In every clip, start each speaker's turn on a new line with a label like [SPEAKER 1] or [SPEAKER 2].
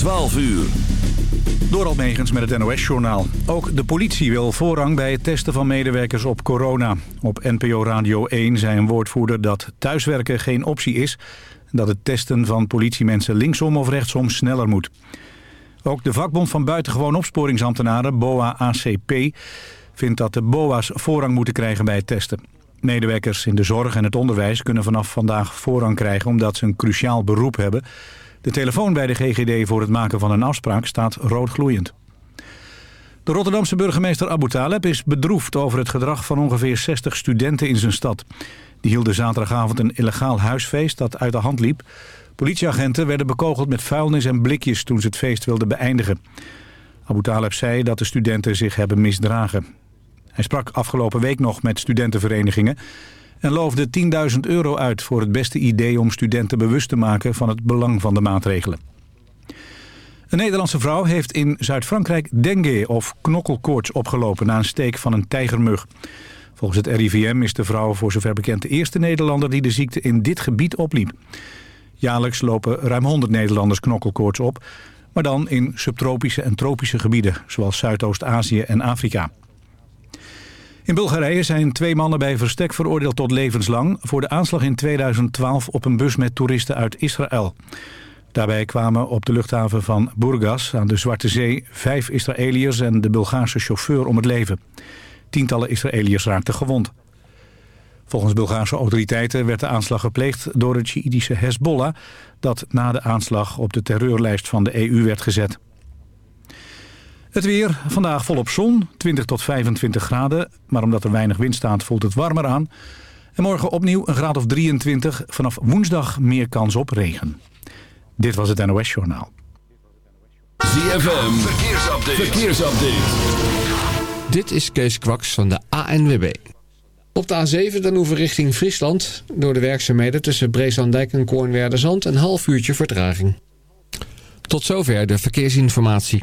[SPEAKER 1] 12 uur.
[SPEAKER 2] Door Almegens met het NOS-journaal. Ook de politie wil voorrang bij het testen van medewerkers op corona. Op NPO Radio 1 zei een woordvoerder dat thuiswerken geen optie is... en dat het testen van politiemensen linksom of rechtsom sneller moet. Ook de vakbond van buitengewoon opsporingsambtenaren, BOA-ACP... vindt dat de BOA's voorrang moeten krijgen bij het testen. Medewerkers in de zorg en het onderwijs kunnen vanaf vandaag voorrang krijgen... omdat ze een cruciaal beroep hebben... De telefoon bij de GGD voor het maken van een afspraak staat roodgloeiend. De Rotterdamse burgemeester Abu is bedroefd over het gedrag van ongeveer 60 studenten in zijn stad. Die hielden zaterdagavond een illegaal huisfeest dat uit de hand liep. Politieagenten werden bekogeld met vuilnis en blikjes toen ze het feest wilden beëindigen. Abu zei dat de studenten zich hebben misdragen. Hij sprak afgelopen week nog met studentenverenigingen en loofde 10.000 euro uit voor het beste idee om studenten bewust te maken van het belang van de maatregelen. Een Nederlandse vrouw heeft in Zuid-Frankrijk dengue of knokkelkoorts opgelopen na een steek van een tijgermug. Volgens het RIVM is de vrouw voor zover bekend de eerste Nederlander die de ziekte in dit gebied opliep. Jaarlijks lopen ruim 100 Nederlanders knokkelkoorts op, maar dan in subtropische en tropische gebieden, zoals Zuidoost-Azië en Afrika. In Bulgarije zijn twee mannen bij verstek veroordeeld tot levenslang... voor de aanslag in 2012 op een bus met toeristen uit Israël. Daarbij kwamen op de luchthaven van Burgas aan de Zwarte Zee... vijf Israëliërs en de Bulgaarse chauffeur om het leven. Tientallen Israëliërs raakten gewond. Volgens Bulgaarse autoriteiten werd de aanslag gepleegd door het Sjiïdische Hezbollah... dat na de aanslag op de terreurlijst van de EU werd gezet. Het weer, vandaag volop zon, 20 tot 25 graden. Maar omdat er weinig wind staat, voelt het warmer aan. En morgen opnieuw een graad of 23. Vanaf woensdag meer kans op regen. Dit was het NOS Journaal.
[SPEAKER 1] ZFM, verkeersupdate. verkeersupdate.
[SPEAKER 3] Dit is Kees Kwaks van de ANWB. Op de A7 dan hoeven richting Friesland... door de werkzaamheden tussen Breeslandijk en Koornwerderzand... een half uurtje vertraging. Tot zover de verkeersinformatie.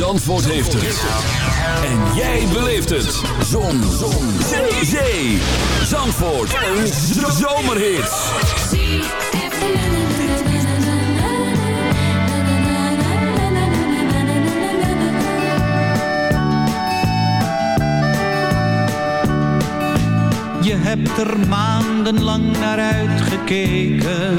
[SPEAKER 1] Zandvoort heeft het. En jij beleeft het. Zon. Zon. Zee. Zee. Zandvoort. Een zomerhit.
[SPEAKER 4] Je hebt er maandenlang naar uitgekeken.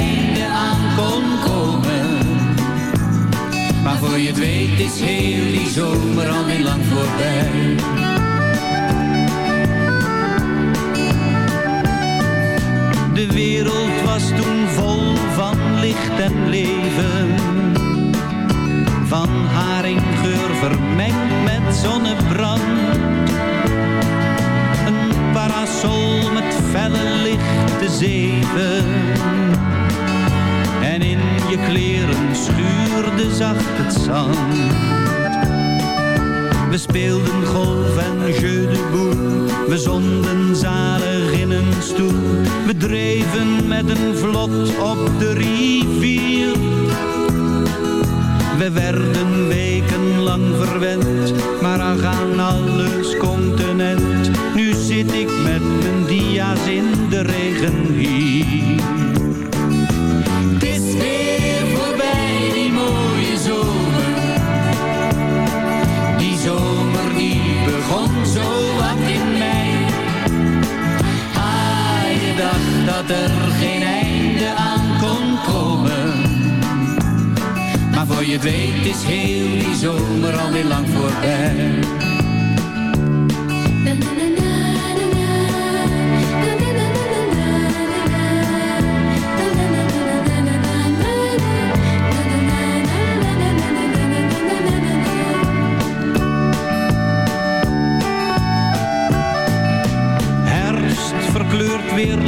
[SPEAKER 4] voor je het weet is heel die zomer al niet lang voorbij. De wereld was toen vol van licht en leven. Van haringgeur vermengd met zonnebrand. Een parasol met felle lichte zeven. En in je kleren schuurde zacht het zand. We speelden golf en jeu de boel. We zonden zalig in een stoel. We dreven met een vlot op de rivier. We werden wekenlang verwend, maar ach aan alles continent. Nu zit ik met mijn dia's in de regen hier. Dat er geen einde aan kon komen. Maar voor je weet is heel die zomer alweer lang voorbij.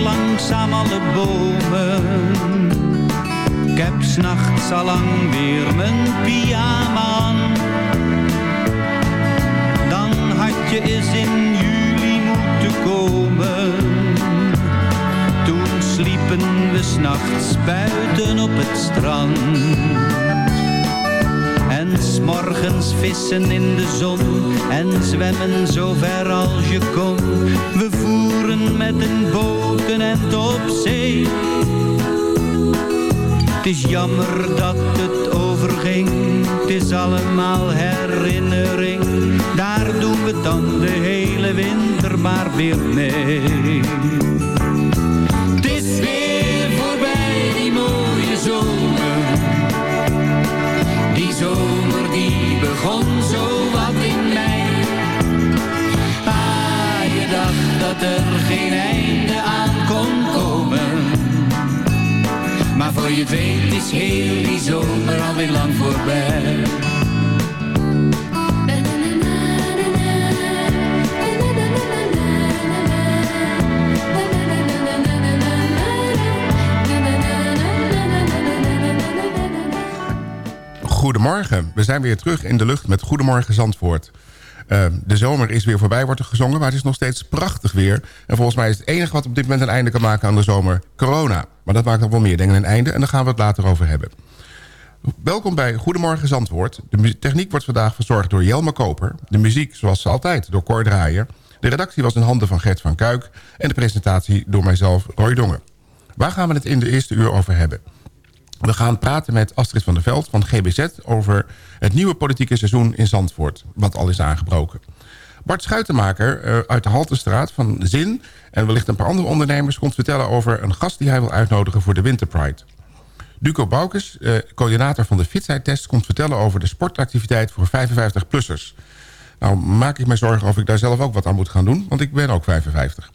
[SPEAKER 4] Langzaam alle bomen. Ik heb s'nachts lang weer mijn pyjama aan. Dan had je eens in juli moeten komen. Toen sliepen we s'nachts buiten op het strand. En s'morgens vissen in de zon en zwemmen zo ver als je kon. We voeren met een botenend op zee. Het is jammer dat het overging, het is allemaal herinnering. Daar doen we dan de hele winter maar weer mee. Je weet is heel die zomer alweer lang voorbij.
[SPEAKER 5] Goedemorgen, we zijn weer terug in de lucht met Goedemorgen Zandvoort. Eh, de zomer is weer voorbij, wordt er gezongen, maar het is nog steeds prachtig weer. En volgens mij is het enige wat op dit moment een einde kan maken aan de zomer corona. Maar dat maakt nog wel meer dingen een einde en daar gaan we het later over hebben. Welkom bij Goedemorgen Zandvoort. De techniek wordt vandaag verzorgd door Jelme Koper. De muziek, zoals altijd, door Cor Draaier. De redactie was in handen van Gert van Kuik. En de presentatie door mijzelf, Roy Dongen. Waar gaan we het in de eerste uur over hebben? We gaan praten met Astrid van der Veld van GBZ... over het nieuwe politieke seizoen in Zandvoort, wat al is aangebroken. Bart Schuitenmaker eh, uit de Haltestraat van Zin... en wellicht een paar andere ondernemers... komt vertellen over een gast die hij wil uitnodigen voor de Winter Pride. Duco Boukes, eh, coördinator van de fietsheidtest... komt vertellen over de sportactiviteit voor 55-plussers. Nou maak ik me zorgen of ik daar zelf ook wat aan moet gaan doen... want ik ben ook 55.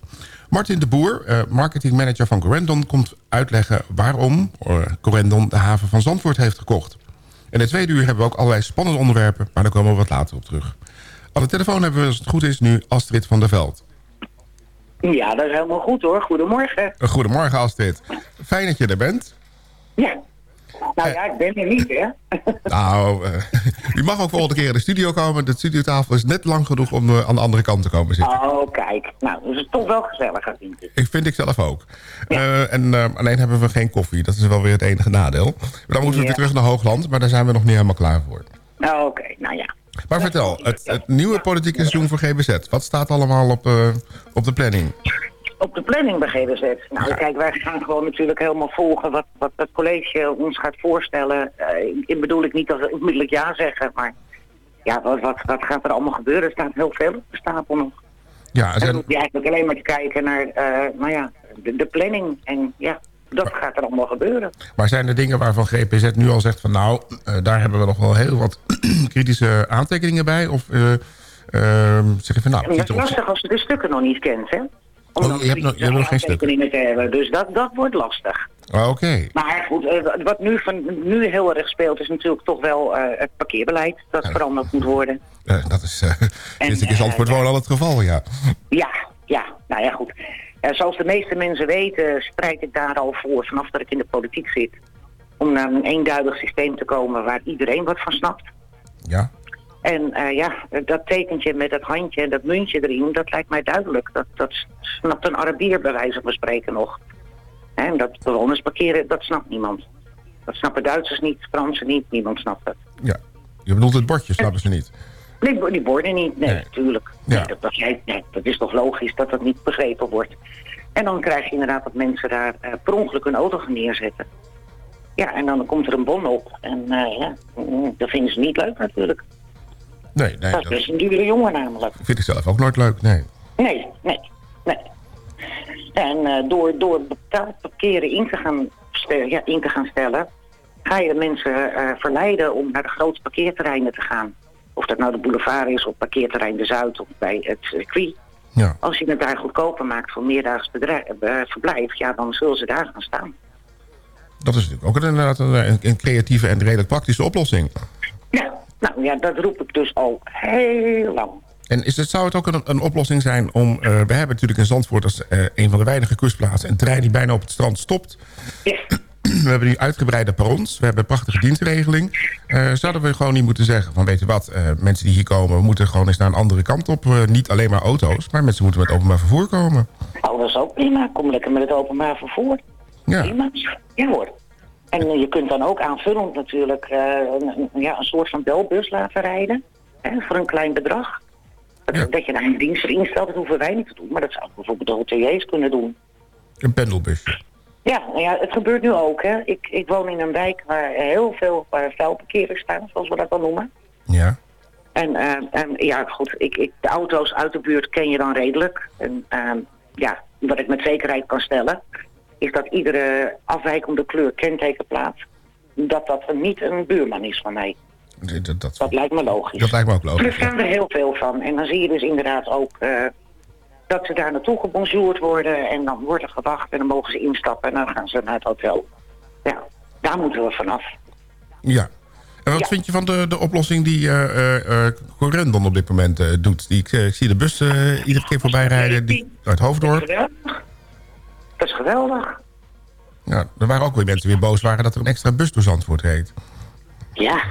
[SPEAKER 5] Martin de Boer, eh, marketingmanager van Corendon... komt uitleggen waarom eh, Corendon de haven van Zandvoort heeft gekocht. In de tweede uur hebben we ook allerlei spannende onderwerpen... maar daar komen we wat later op terug. Aan de telefoon hebben we, als het goed is, nu Astrid van der Veld.
[SPEAKER 6] Ja, dat is helemaal goed hoor. Goedemorgen.
[SPEAKER 5] Goedemorgen Astrid. Fijn dat je er bent.
[SPEAKER 6] Ja. Nou ja, ik ben er niet, hè.
[SPEAKER 5] Nou, eh, u mag ook volgende keer in de studio komen. De studiotafel is net lang genoeg om eh, aan de andere kant te komen zitten.
[SPEAKER 6] Oh, kijk. Nou, dat is toch wel gezelliger, vind ik.
[SPEAKER 5] Vind ik zelf ook. Eh, en eh, alleen hebben we geen koffie. Dat is wel weer het enige nadeel. Dan moeten we
[SPEAKER 6] Ja.
[SPEAKER 5] weer terug naar Hoogland. Maar daar zijn we nog niet helemaal klaar voor.
[SPEAKER 6] Nou, oké. Nou ja.
[SPEAKER 5] Maar vertel, het, het nieuwe politieke seizoen voor GBZ. Wat staat allemaal op, eh, op de planning?
[SPEAKER 6] Op de planning bij GBZ. Nou, kijk, wij gaan gewoon natuurlijk helemaal volgen wat, wat het college ons gaat voorstellen. Eh, ik bedoel ik niet dat we onmiddellijk ja zeggen, maar ja, wat, wat, wat gaat er allemaal gebeuren? Er staat heel veel op de stapel nog.
[SPEAKER 5] Ja,
[SPEAKER 6] En dan hoef je eigenlijk alleen maar te kijken naar eh, nou ja, de, de planning. En ja, dat gaat er allemaal gebeuren.
[SPEAKER 5] maar zijn er dingen waarvan GPZ nu al zegt van... nou, eh, daar hebben we nog wel heel wat kritische aantekeningen bij? Of eh, zeg je van nou... Ziet
[SPEAKER 6] is lastig als je de stukken nog niet kent, hè? Om
[SPEAKER 5] Oh,
[SPEAKER 6] dan
[SPEAKER 5] je hebt nog- je hebt nog geen
[SPEAKER 6] aantekeningen te hebben. Dus dat, dat wordt lastig.
[SPEAKER 5] Ah, Oké.
[SPEAKER 6] Maar goed, eh, wat nu, van, nu heel erg speelt is natuurlijk toch wel eh, het parkeerbeleid. Dat veranderd moet worden.
[SPEAKER 5] Eh, dat is eh sinds ik in
[SPEAKER 6] eh,
[SPEAKER 5] Zandvoort woon al het geval, ja.
[SPEAKER 6] Ja, ja, nou ja goed. Eh, zoals de meeste mensen weten, strijd ik daar al voor vanaf dat ik in de politiek zit. Om naar een eenduidig systeem te komen waar iedereen wat van snapt.
[SPEAKER 5] Ja,
[SPEAKER 6] En eh, ja, dat tekentje met dat handje en dat muntje erin, dat lijkt mij duidelijk. Dat, dat snapt een Arabier bij wijze van spreken nog. En dat bewoners parkeren, dat snapt niemand. Dat snappen Duitsers niet, Fransen niet, niemand snapt dat.
[SPEAKER 5] ja. Je bedoelt het bordje, snappen ze niet.
[SPEAKER 6] Nee, die borden niet. Nee, natuurlijk. Nee, dat, nee, dat is toch logisch dat dat niet begrepen wordt. En dan krijg je inderdaad dat mensen daar eh, per ongeluk een auto gaan neerzetten. Ja, en dan komt er een bon op. En eh, ja, mm, dat vinden ze niet leuk natuurlijk.
[SPEAKER 5] Nee, nee,
[SPEAKER 6] Dat is
[SPEAKER 5] dat
[SPEAKER 6] best een dure jongen namelijk.
[SPEAKER 5] vind ik zelf ook nooit leuk, nee.
[SPEAKER 6] Nee, nee, nee. En eh, door, door betaald parkeren in te, gaan stellen, ja, in te gaan stellen... ga je de mensen eh, verleiden om naar de grote parkeerterreinen te gaan. Of dat nou de boulevard is of parkeerterrein De Zuid of bij het circuit.
[SPEAKER 5] Ja.
[SPEAKER 6] Als je het daar goedkoper maakt voor meerdaags eh, verblijf... ja, dan zullen ze daar gaan staan.
[SPEAKER 5] Dat is natuurlijk ook inderdaad een, een creatieve en redelijk praktische oplossing.
[SPEAKER 6] Ja, nou ja, dat roep ik dus al heel lang.
[SPEAKER 5] En is het, zou het ook een, een oplossing zijn om... eh, we hebben natuurlijk in Zandvoort als eh, een van de weinige kustplaatsen... een trein die bijna op het strand stopt.
[SPEAKER 6] Ja.
[SPEAKER 5] We hebben nu uitgebreide perrons. We hebben een prachtige dienstregeling. Eh, zouden we gewoon niet moeten zeggen van... weet je wat, mensen die hier komen... we moeten gewoon eens naar een andere kant op. Niet alleen maar auto's, maar mensen moeten met openbaar vervoer komen.
[SPEAKER 6] Oh, dat is ook prima. Kom lekker met het openbaar vervoer.
[SPEAKER 5] Ja,
[SPEAKER 6] Prima. Ja hoor. En eh, je kunt dan ook aanvullend natuurlijk eh, een, ja, een soort van belbus laten rijden. Hè, voor een klein bedrag. Dat,
[SPEAKER 5] Ja.
[SPEAKER 6] dat je daar een dienst voor instelt, dat hoeven wij niet te doen. Maar dat zou bijvoorbeeld de hoteliers kunnen doen.
[SPEAKER 5] een pendelbusje.
[SPEAKER 6] Ja, nou ja, het gebeurt nu ook. Hè. Ik, ik woon in een wijk waar heel veel uh, vuilparkeerders staan, zoals we dat dan noemen.
[SPEAKER 5] Ja,
[SPEAKER 6] En, eh, en ja, goed, ik, ik, de auto's uit de buurt ken je dan redelijk. En eh, ja, wat ik met zekerheid kan stellen, is dat iedere afwijkende kleur kentekenplaat, dat dat niet een buurman is van mij.
[SPEAKER 5] dat, dat, dat,
[SPEAKER 6] Dat lijkt me logisch.
[SPEAKER 5] dat lijkt me ook logisch. ja.
[SPEAKER 6] staan er heel veel van. En dan zie je dus inderdaad ook eh, dat ze daar naartoe gebonjourd worden. En dan wordt er gewacht en dan mogen ze instappen en dan gaan ze naar het hotel. Ja, daar moeten we vanaf.
[SPEAKER 5] Ja. En wat
[SPEAKER 6] Ja.
[SPEAKER 5] vind je van de, de oplossing die eh, Corendon op dit moment doet? Die, ik, ik zie de bus eh, iedere keer voorbij rijden die, uit Hoofddorp.
[SPEAKER 6] Geweldig.
[SPEAKER 5] Ja, er waren ook weer mensen weer boos waren dat er een extra bus door Zandvoort reed.
[SPEAKER 6] Ja.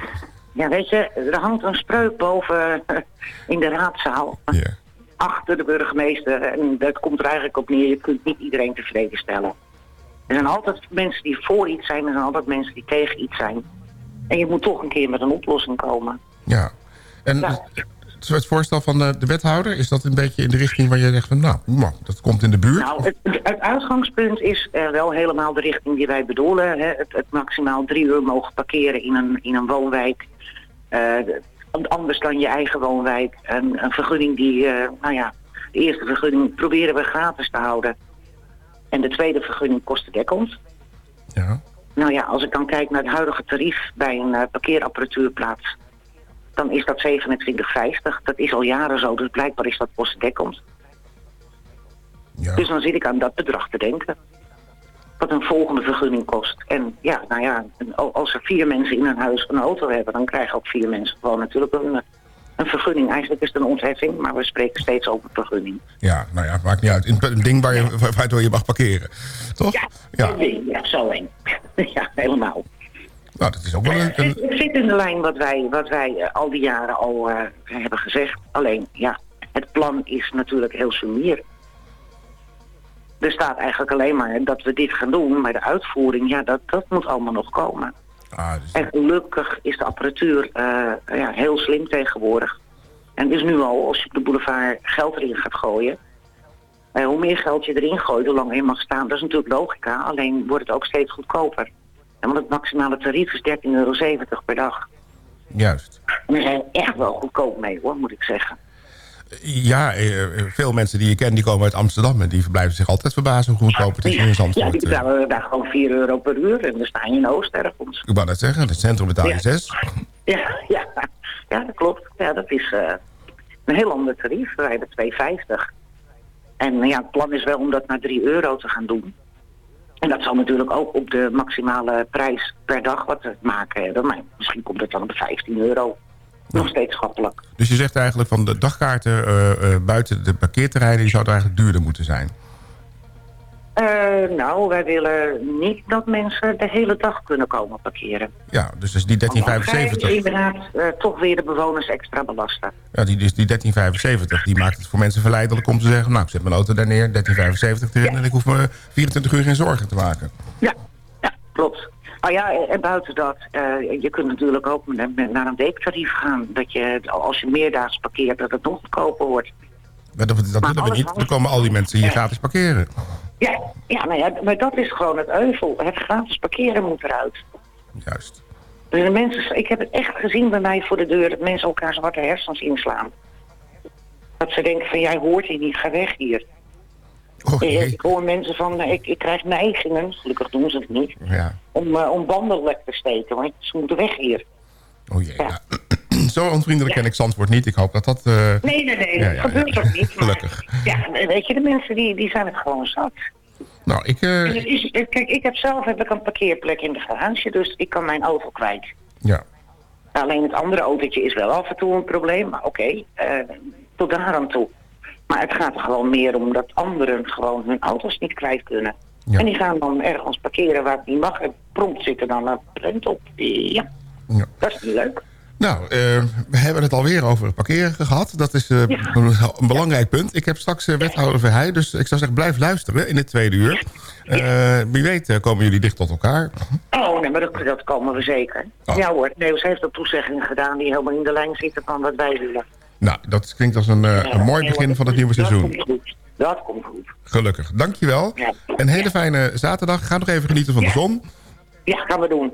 [SPEAKER 6] ja, weet je, er hangt een spreuk boven eh, in de raadzaal.
[SPEAKER 5] Ja.
[SPEAKER 6] Achter de burgemeester. En dat komt er eigenlijk op neer. Je kunt niet iedereen tevreden stellen. Er zijn altijd mensen die voor iets zijn. Er zijn altijd mensen die tegen iets zijn. En je moet toch een keer met een oplossing komen.
[SPEAKER 5] ja. En
[SPEAKER 6] Ja.
[SPEAKER 5] Het, het voorstel van de, de wethouder, is dat een beetje in de richting waar je zegt van nou, dat komt in de buurt?
[SPEAKER 6] Nou, het, het uitgangspunt is eh, wel helemaal de richting die wij bedoelen. Hè. Het, het maximaal drie uur mogen parkeren in een, in een woonwijk. Eh, de- anders dan je eigen woonwijk. Een, een vergunning die, eh, nou ja, de eerste vergunning proberen we gratis te houden. En de tweede vergunning kostendekkend.
[SPEAKER 5] Ja.
[SPEAKER 6] Nou ja, als ik dan kijk naar het huidige tarief bij een parkeerapparatuurplaats... dan is dat 27,50. Dat is al jaren zo, dus blijkbaar is dat kostendekkend.
[SPEAKER 5] ja.
[SPEAKER 6] Dus dan zit ik aan dat bedrag te denken. Wat een volgende vergunning kost. En ja, nou ja, als er vier mensen in een huis een auto hebben... dan krijgen ook vier mensen gewoon natuurlijk een, eh, een vergunning. Eigenlijk is het een ontheffing, maar we spreken steeds over vergunning.
[SPEAKER 5] ja, nou ja, maakt niet uit. Een, ding waar je, waar- waardoor je mag parkeren. Toch?
[SPEAKER 6] Ja,
[SPEAKER 5] Ja.
[SPEAKER 6] dat ding, ja zo één. ja, helemaal.
[SPEAKER 5] Nou, dat is ook wel een...
[SPEAKER 6] Het,
[SPEAKER 5] een
[SPEAKER 6] het zit in de lijn wat wij, wat wij eh, al die jaren al eh, hebben gezegd. Alleen, ja, het plan is natuurlijk heel sumier. Er staat eigenlijk alleen maar dat we dit gaan doen, maar de uitvoering, ja, dat, dat moet allemaal nog komen.
[SPEAKER 5] ah, dus-
[SPEAKER 6] En gelukkig is de apparatuur eh, ja, heel slim tegenwoordig. En dus nu al, als je op de boulevard geld erin gaat gooien... eh, hoe meer geld je erin gooit, hoe langer je mag staan. Dat is natuurlijk logica, alleen wordt het ook steeds goedkoper. En want het maximale tarief is 13,70 euro per dag.
[SPEAKER 5] juist.
[SPEAKER 6] En we zijn echt wel goedkoop mee hoor, moet ik zeggen.
[SPEAKER 5] Ja, eh, eh, veel mensen die je kent, die komen uit Amsterdam... en die verblijven zich altijd verbazen hoe goedkoop het is in
[SPEAKER 6] Ja,
[SPEAKER 5] Zandvoort.
[SPEAKER 6] die
[SPEAKER 5] eh.
[SPEAKER 6] betalen daar gewoon 4 euro per uur en dan sta je in Oost ergens.
[SPEAKER 5] Ik wou net zeggen, het centrum betaal je
[SPEAKER 6] Ja.
[SPEAKER 5] 6.
[SPEAKER 6] Ja, ja, ja, dat klopt. Ja, dat is een heel ander tarief. Wij hebben 2,50. En ja, het plan is wel om dat naar 3 euro te gaan doen. En dat zal natuurlijk ook op de maximale prijs per dag wat te maken hebben. Maar misschien komt het dan op 15 euro. Nog steeds schappelijk.
[SPEAKER 5] Dus je zegt eigenlijk van de dagkaarten eh, eh, buiten de parkeerterreinen... die zouden eigenlijk duurder moeten zijn.
[SPEAKER 6] Eh, nou, wij willen niet dat mensen de hele dag kunnen komen parkeren.
[SPEAKER 5] Ja, dus is die
[SPEAKER 6] Want dan ga je
[SPEAKER 5] 1375.
[SPEAKER 6] inderdaad eh, toch weer de bewoners extra belasten.
[SPEAKER 5] Ja, die, dus die 1375, die maakt het voor mensen verleidelijk om te zeggen... nou, ik zet mijn auto daar neer, 1375 erin... en ik hoef me 24 uur geen zorgen te maken.
[SPEAKER 6] Ja, ja klopt. Nou ja, en buiten dat, eh, je kunt natuurlijk ook naar een weektarief gaan. Dat je, als je meerdaags parkeert, dat het nog goedkoper wordt.
[SPEAKER 5] Maar dat, dat willen we niet. Dan komen al die mensen hier gratis parkeren.
[SPEAKER 6] Ja, ja, nou ja, maar dat is gewoon het euvel. Het gratis parkeren moet eruit.
[SPEAKER 5] Juist.
[SPEAKER 6] Dus de mensen, ik heb het echt gezien bij mij voor de deur, dat mensen elkaar zwarte hersens inslaan. Dat ze denken van, jij hoort hier niet, ga weg hier.
[SPEAKER 5] Oh,
[SPEAKER 6] Ik, hoor mensen van, eh, ik, ik krijg neigingen, gelukkig doen ze het niet,
[SPEAKER 5] Ja.
[SPEAKER 6] om, eh, om banden lek te steken, want ze moeten weg hier.
[SPEAKER 5] Oh jee. Ja. Zo onvriendelijk ken ik Zandvoort niet. Ik hoop dat dat... eh,
[SPEAKER 6] Nee, nee, nee,
[SPEAKER 5] Ja,
[SPEAKER 6] dat
[SPEAKER 5] ja,
[SPEAKER 6] gebeurt
[SPEAKER 5] ja.
[SPEAKER 6] ook niet. Maar,
[SPEAKER 5] Gelukkig.
[SPEAKER 6] Ja, weet je, de mensen die, die zijn het gewoon zat.
[SPEAKER 5] Nou, ik... eh,
[SPEAKER 6] het is, kijk, ik heb zelf heb ik een parkeerplek in de garage, dus ik kan mijn auto kwijt.
[SPEAKER 5] ja.
[SPEAKER 6] Alleen het andere autootje is wel af en toe een probleem, maar oké, eh, tot daar aan toe. Maar het gaat er gewoon meer om dat anderen gewoon hun auto's niet kwijt kunnen.
[SPEAKER 5] Ja.
[SPEAKER 6] En die gaan dan ergens parkeren waar het niet mag. En prompt zit er dan een print op. Ja,
[SPEAKER 5] ja.
[SPEAKER 6] dat is niet leuk.
[SPEAKER 5] Nou, eh, we hebben het alweer over parkeren gehad. Dat is eh,
[SPEAKER 6] Ja.
[SPEAKER 5] een, een belangrijk punt. Ik heb straks eh, wethouder Verheij, dus ik zou zeggen blijf luisteren in het tweede uur. Wie weet komen jullie dicht tot elkaar.
[SPEAKER 6] Oh, nee, maar dat, dat komen we zeker.
[SPEAKER 5] Oh.
[SPEAKER 6] Ja hoor, Neus heeft ook toezeggingen gedaan die helemaal in de lijn zitten van wat wij willen.
[SPEAKER 5] Nou, dat klinkt als een, een mooi begin van het nieuwe
[SPEAKER 6] Dat
[SPEAKER 5] seizoen.
[SPEAKER 6] komt goed. Dat komt goed.
[SPEAKER 5] Gelukkig. Dankjewel.
[SPEAKER 6] Ja.
[SPEAKER 5] Een hele fijne zaterdag. Ga nog even genieten van de zon.
[SPEAKER 6] Ja, gaan we doen.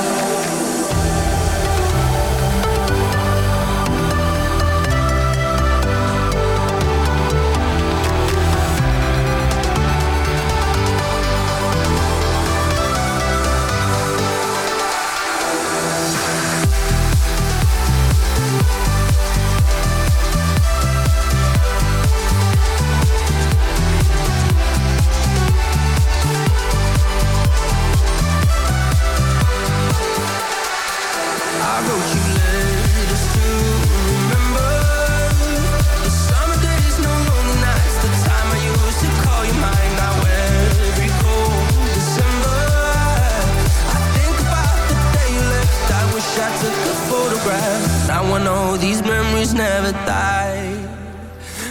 [SPEAKER 7] I know these memories never die.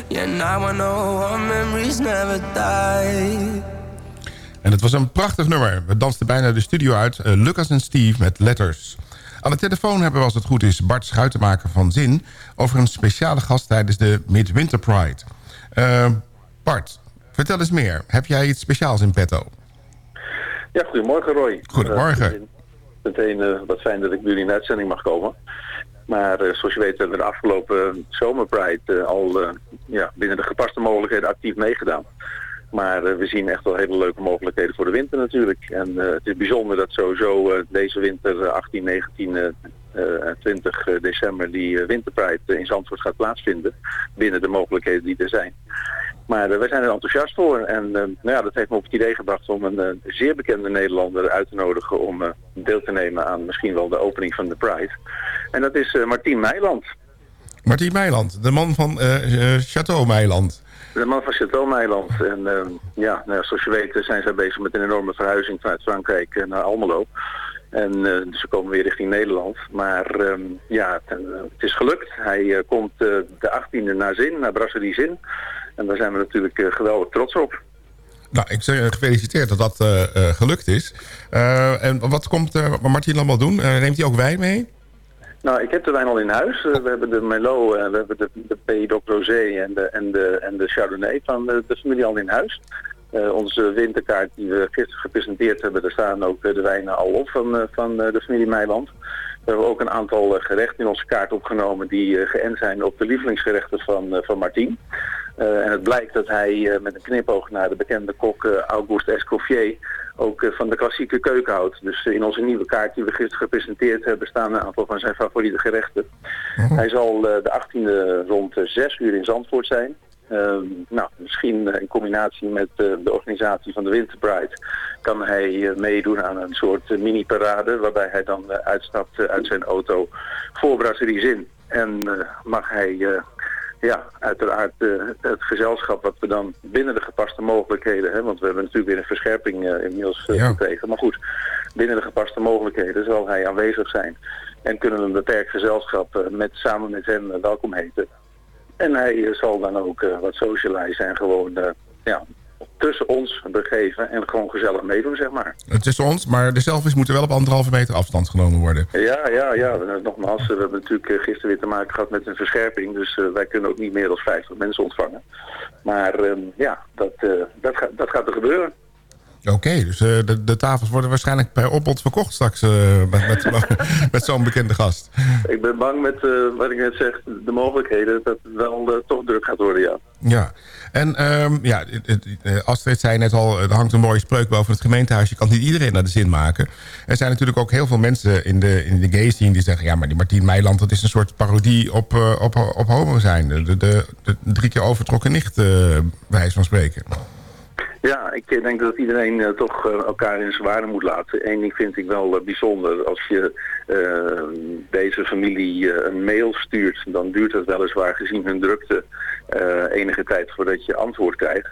[SPEAKER 7] Yeah, know our memories never die.
[SPEAKER 5] En het was een prachtig nummer. We dansten bijna de studio uit. Eh, Lucas en Steve met Letters. Aan de telefoon hebben we, als het goed is, Bart Schuitenmaker van Zin... over een speciale gast tijdens de Midwinter Pride. Eh, Bart, vertel eens meer. Heb jij iets speciaals in petto?
[SPEAKER 8] Ja, goedemorgen Roy.
[SPEAKER 5] Goedemorgen.
[SPEAKER 8] Eh, meteen wat fijn dat ik bij jullie in uitzending mag komen. Maar uh, zoals je weet hebben we de afgelopen zomerpride al ja, binnen de gepaste mogelijkheden actief meegedaan. Maar we zien echt wel hele leuke mogelijkheden voor de winter natuurlijk. En het is bijzonder dat sowieso deze winter 18, 19, 20 december die winterpride in Zandvoort gaat plaatsvinden. Binnen de mogelijkheden die er zijn. Maar uh, wij zijn er enthousiast voor. En uh, nou ja, dat heeft me op het idee gebracht om een uh, zeer bekende Nederlander uit te nodigen om deel te nemen aan misschien wel de opening van de Pride. En dat is Martien Meiland.
[SPEAKER 5] Martien Meiland, de man van Chateau Meiland.
[SPEAKER 8] De man van Chateau Meiland. En ja, nou, zoals je weet zijn zij bezig met een enorme verhuizing vanuit Frankrijk naar Almelo. En uh, dus we komen weer richting Nederland. Maar um, ja, het, het, is gelukt. Hij uh, komt uh, de 18e naar Zin, naar Brasserie Zin. En daar zijn we natuurlijk geweldig trots op.
[SPEAKER 5] Nou, ik zeg gefeliciteerd dat dat gelukt is. en wat komt Martin allemaal doen? neemt hij ook wijn mee?
[SPEAKER 8] Nou, ik heb de wijn al in huis. we hebben de Merlot, we hebben de, de Pays d'Oc Rosé en de, en, de, en de Chardonnay van de, de familie al in huis. Uh, onze winterkaart die we gisteren gepresenteerd hebben, daar staan ook uh, de wijnen al op van, uh, van de familie Meiland. We hebben ook een aantal gerechten in onze kaart opgenomen die geënt zijn op de lievelingsgerechten van, van Martien. en het blijkt dat hij met een knipoog naar de bekende kok Auguste Escoffier ook van de klassieke keuken houdt. Dus in onze nieuwe kaart die we gisteren gepresenteerd hebben staan een aantal van zijn favoriete gerechten. Hij zal de 18e rond 6 uur in Zandvoort zijn. Uh, nou, misschien in combinatie met uh, de organisatie van de Winter Pride kan hij uh, meedoen aan een soort mini-parade waarbij hij dan uitstapt uit zijn auto voor Brasserie Zin. En mag hij ja, uiteraard het gezelschap wat we dan binnen de gepaste mogelijkheden, hè, want we hebben natuurlijk weer een verscherping inmiddels ja. gekregen, maar goed, binnen de gepaste mogelijkheden zal hij aanwezig zijn en kunnen we een beperkt gezelschap met, samen met hem welkom heten. En hij zal dan ook uh, wat socializen en gewoon uh, ja, tussen ons begeven en gewoon gezellig meedoen, zeg maar.
[SPEAKER 5] Tussen ons, maar de selfies moeten wel op anderhalve meter afstand genomen worden.
[SPEAKER 8] Ja, ja, ja. Nogmaals, we hebben natuurlijk gisteren weer te maken gehad met een verscherping. Dus uh, wij kunnen ook niet meer dan 50 mensen ontvangen. Maar um, ja, dat, dat, ga, dat gaat er gebeuren.
[SPEAKER 5] Oké, okay, dus uh, de, de, tafels worden waarschijnlijk per opbod verkocht straks uh, met, met, met zo'n bekende gast.
[SPEAKER 8] Ik ben bang met, uh, wat ik net zeg, de mogelijkheden dat het wel toch druk gaat worden, ja.
[SPEAKER 5] Ja, en um, ja, Astrid zei net al, er hangt een mooie spreuk boven het gemeentehuis. Je kan niet iedereen naar de zin maken. Er zijn natuurlijk ook heel veel mensen in de, in de gay scene die zeggen... ja, maar die Martien Meiland, dat is een soort parodie op, op, op homo zijn. De, de, de, drie keer overtrokken nicht, wijs van spreken.
[SPEAKER 8] Ja, ik denk dat iedereen uh, toch uh, elkaar in zijn waarde moet laten. Eén ding vind ik wel uh, bijzonder. Als je deze familie een mail stuurt, dan duurt het weliswaar gezien hun drukte enige tijd voordat je antwoord krijgt.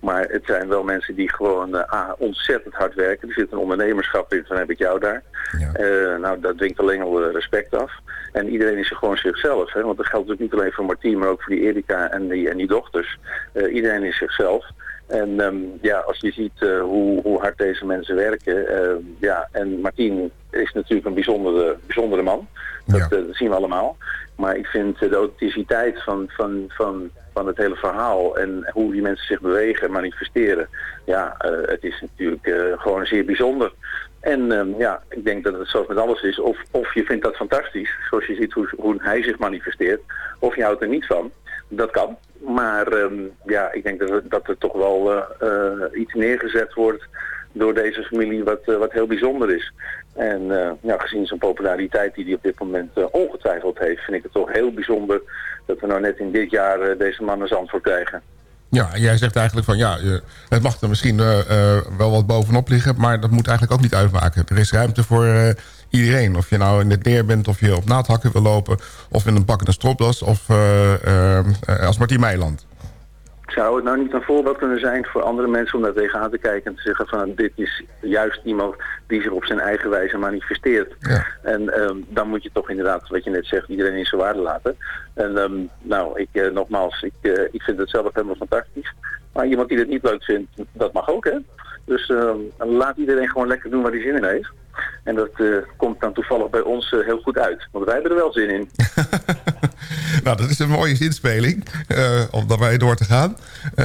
[SPEAKER 8] Maar het zijn wel mensen die gewoon ontzettend hard werken. Er zit een ondernemerschap in, van heb ik jou daar. Ja. nou, dat dwingt alleen al respect af. En iedereen is er gewoon zichzelf. Hè? Want dat geldt natuurlijk niet alleen voor Martien, maar ook voor die Erika en die, en die dochters. iedereen is zichzelf. En um, ja, als je ziet uh, hoe, hoe hard deze mensen werken. Uh, ja, en Martien is natuurlijk een bijzondere, bijzondere man. Dat, ja. uh, dat, zien we allemaal. Maar ik vind de authenticiteit van, van, van, van het hele verhaal en hoe die mensen zich bewegen en manifesteren. Ja, het is natuurlijk gewoon zeer bijzonder. En um, ja, ik denk dat het zoals met alles is. Of, of je vindt dat fantastisch, zoals je ziet hoe, hoe hij zich manifesteert. Of je houdt er niet van. Dat kan. Maar um, ja, ik denk dat, dat er toch wel uh, uh, iets neergezet wordt door deze familie wat, uh, wat heel bijzonder is. En ja, gezien zijn populariteit die hij op dit moment ongetwijfeld heeft, vind ik het toch heel bijzonder dat we nou net in dit jaar deze man een antwoord krijgen.
[SPEAKER 5] Ja, jij zegt eigenlijk van ja, het mag er misschien wel wat bovenop liggen... maar dat moet eigenlijk ook niet uitmaken. Er is ruimte voor iedereen. Of je nou in het neer bent, of je op naadhakken wil lopen... of in een pakkende stropdas, of als Martien Meiland.
[SPEAKER 8] Zou het nou niet een voorbeeld kunnen zijn voor andere mensen om daar tegenaan te kijken en te zeggen van dit is juist iemand die zich op zijn eigen wijze manifesteert. En ehm, dan moet je toch inderdaad, wat je net zegt, iedereen in zijn waarde laten. En ehm, nou, ik eh, nogmaals, ik, eh, ik vind het zelf helemaal fantastisch. Maar iemand die het niet leuk vindt, dat mag ook hè. Dus ehm, laat iedereen gewoon lekker doen waar hij zin in heeft. En dat eh, komt dan toevallig bij ons eh, heel goed uit. Want wij hebben er wel zin in.
[SPEAKER 5] Nou, dat is een mooie zinspeling eh, om daarbij door te gaan. Eh,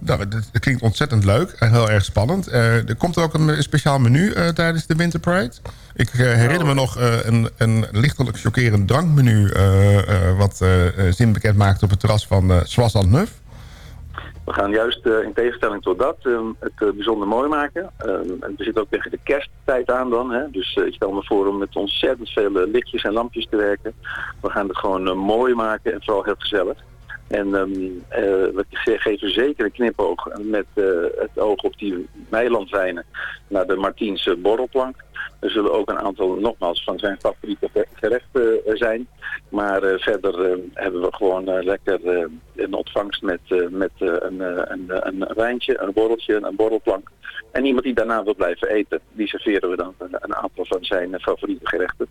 [SPEAKER 5] nou, dat, klinkt ontzettend leuk en heel erg spannend. Er komt ook een speciaal menu tijdens de Winter Pride. Ik herinner me nog eh, een, een lichtelijk chockerend drankmenu... wat zin bekend maakte op het terras van uh, Soissons Neuf.
[SPEAKER 8] We gaan juist eh, in tegenstelling tot dat ehm, het eh, bijzonder mooi maken. Ehm, en zitten ook tegen de kersttijd aan dan. Hè? Dus eh, ik stel me voor om met ontzettend veel lichtjes en lampjes te werken. We gaan het gewoon mooi maken en vooral heel gezellig. En ehm, eh, we ge- geven zeker een knipoog met eh, het oog op die meilandwijnen naar de Martiense borrelplank. Er zullen ook een aantal, nogmaals, van zijn favoriete ge- gerechten eh, zijn. Maar verder eh, hebben we gewoon lekker een ontvangst met, met een, een, een, wijntje, een borreltje, een borrelplank. En iemand die daarna wil blijven eten, die serveren we dan een, aantal van zijn favoriete gerechten.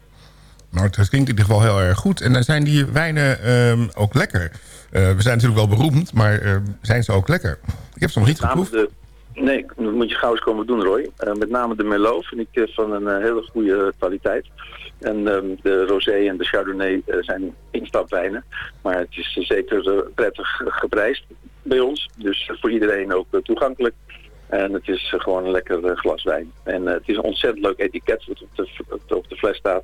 [SPEAKER 5] Nou, het klinkt in ieder geval heel erg goed. En dan zijn die wijnen ehm, ook lekker. Eh, we zijn natuurlijk wel beroemd, maar eh, zijn ze ook lekker? Ik heb ze nog niet
[SPEAKER 8] Met name
[SPEAKER 5] geproefd.
[SPEAKER 8] de- nee, dat moet je gauw eens komen doen, Roy. Eh, met name de Merlot vind ik van een hele goede kwaliteit. En ehm, de Rosé en de Chardonnay zijn instapwijnen. Maar het is zeker prettig geprijsd bij ons. Dus voor iedereen ook toegankelijk. En het is gewoon een lekker glas wijn. En het is een ontzettend leuk etiket wat op de, op de fles staat.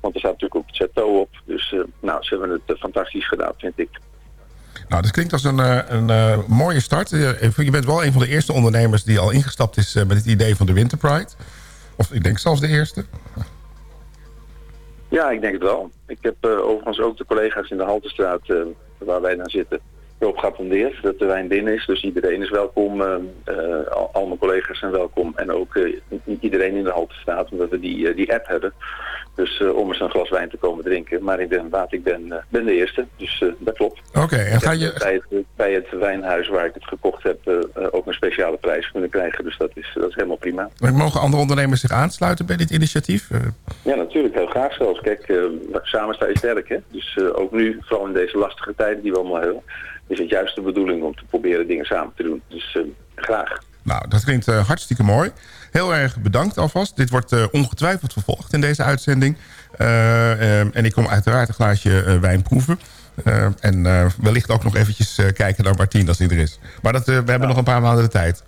[SPEAKER 8] Want er staat natuurlijk ook het chateau op. Dus nou, ze hebben het fantastisch gedaan, vind ik.
[SPEAKER 5] Nou, dat klinkt als een, eh, een eh, mooie start. Eh, Je bent wel een van de eerste ondernemers die al ingestapt is met het idee van de Winter Pride. Of ik denk zelfs de eerste.
[SPEAKER 8] Ja, ik denk het wel. Ik heb overigens ook de collega's in de Haltestraat, waar wij dan zitten, erop geattendeerd dat de wijn binnen is. Dus iedereen is welkom. eh, eh, al, mijn collega's zijn welkom. En ook eh, niet iedereen in de Haltestraat, omdat we die, eh, die app hebben. Dus eh, om eens een glas wijn te komen drinken. Maar ik ben, eh, ben de eerste. Dus eh, dat klopt.
[SPEAKER 5] Oké, en ga
[SPEAKER 8] Ik
[SPEAKER 5] je...
[SPEAKER 8] Bij het, bij het wijnhuis waar ik het gekocht heb eh, eh, ook een speciale prijs kunnen krijgen. Dus dat is, dat is helemaal prima.
[SPEAKER 5] Mogen andere ondernemers zich aansluiten bij dit initiatief? Eh,
[SPEAKER 8] Ja, natuurlijk. Heel graag zelfs. Kijk, eh, samen sta je sterk. Hè? Dus eh, ook nu, vooral in deze lastige tijden die we allemaal hebben, is het juist de bedoeling om te proberen dingen samen te doen. Dus eh, graag.
[SPEAKER 5] Nou, dat klinkt eh, hartstikke mooi. Heel erg bedankt alvast. Dit wordt eh, ongetwijfeld vervolgd in deze uitzending. Eh, eh, en ik kom uiteraard een glaasje wijn proeven. En wellicht ook nog eventjes kijken naar Martien als die er is. Maar dat, we hebben nog een paar maanden de tijd.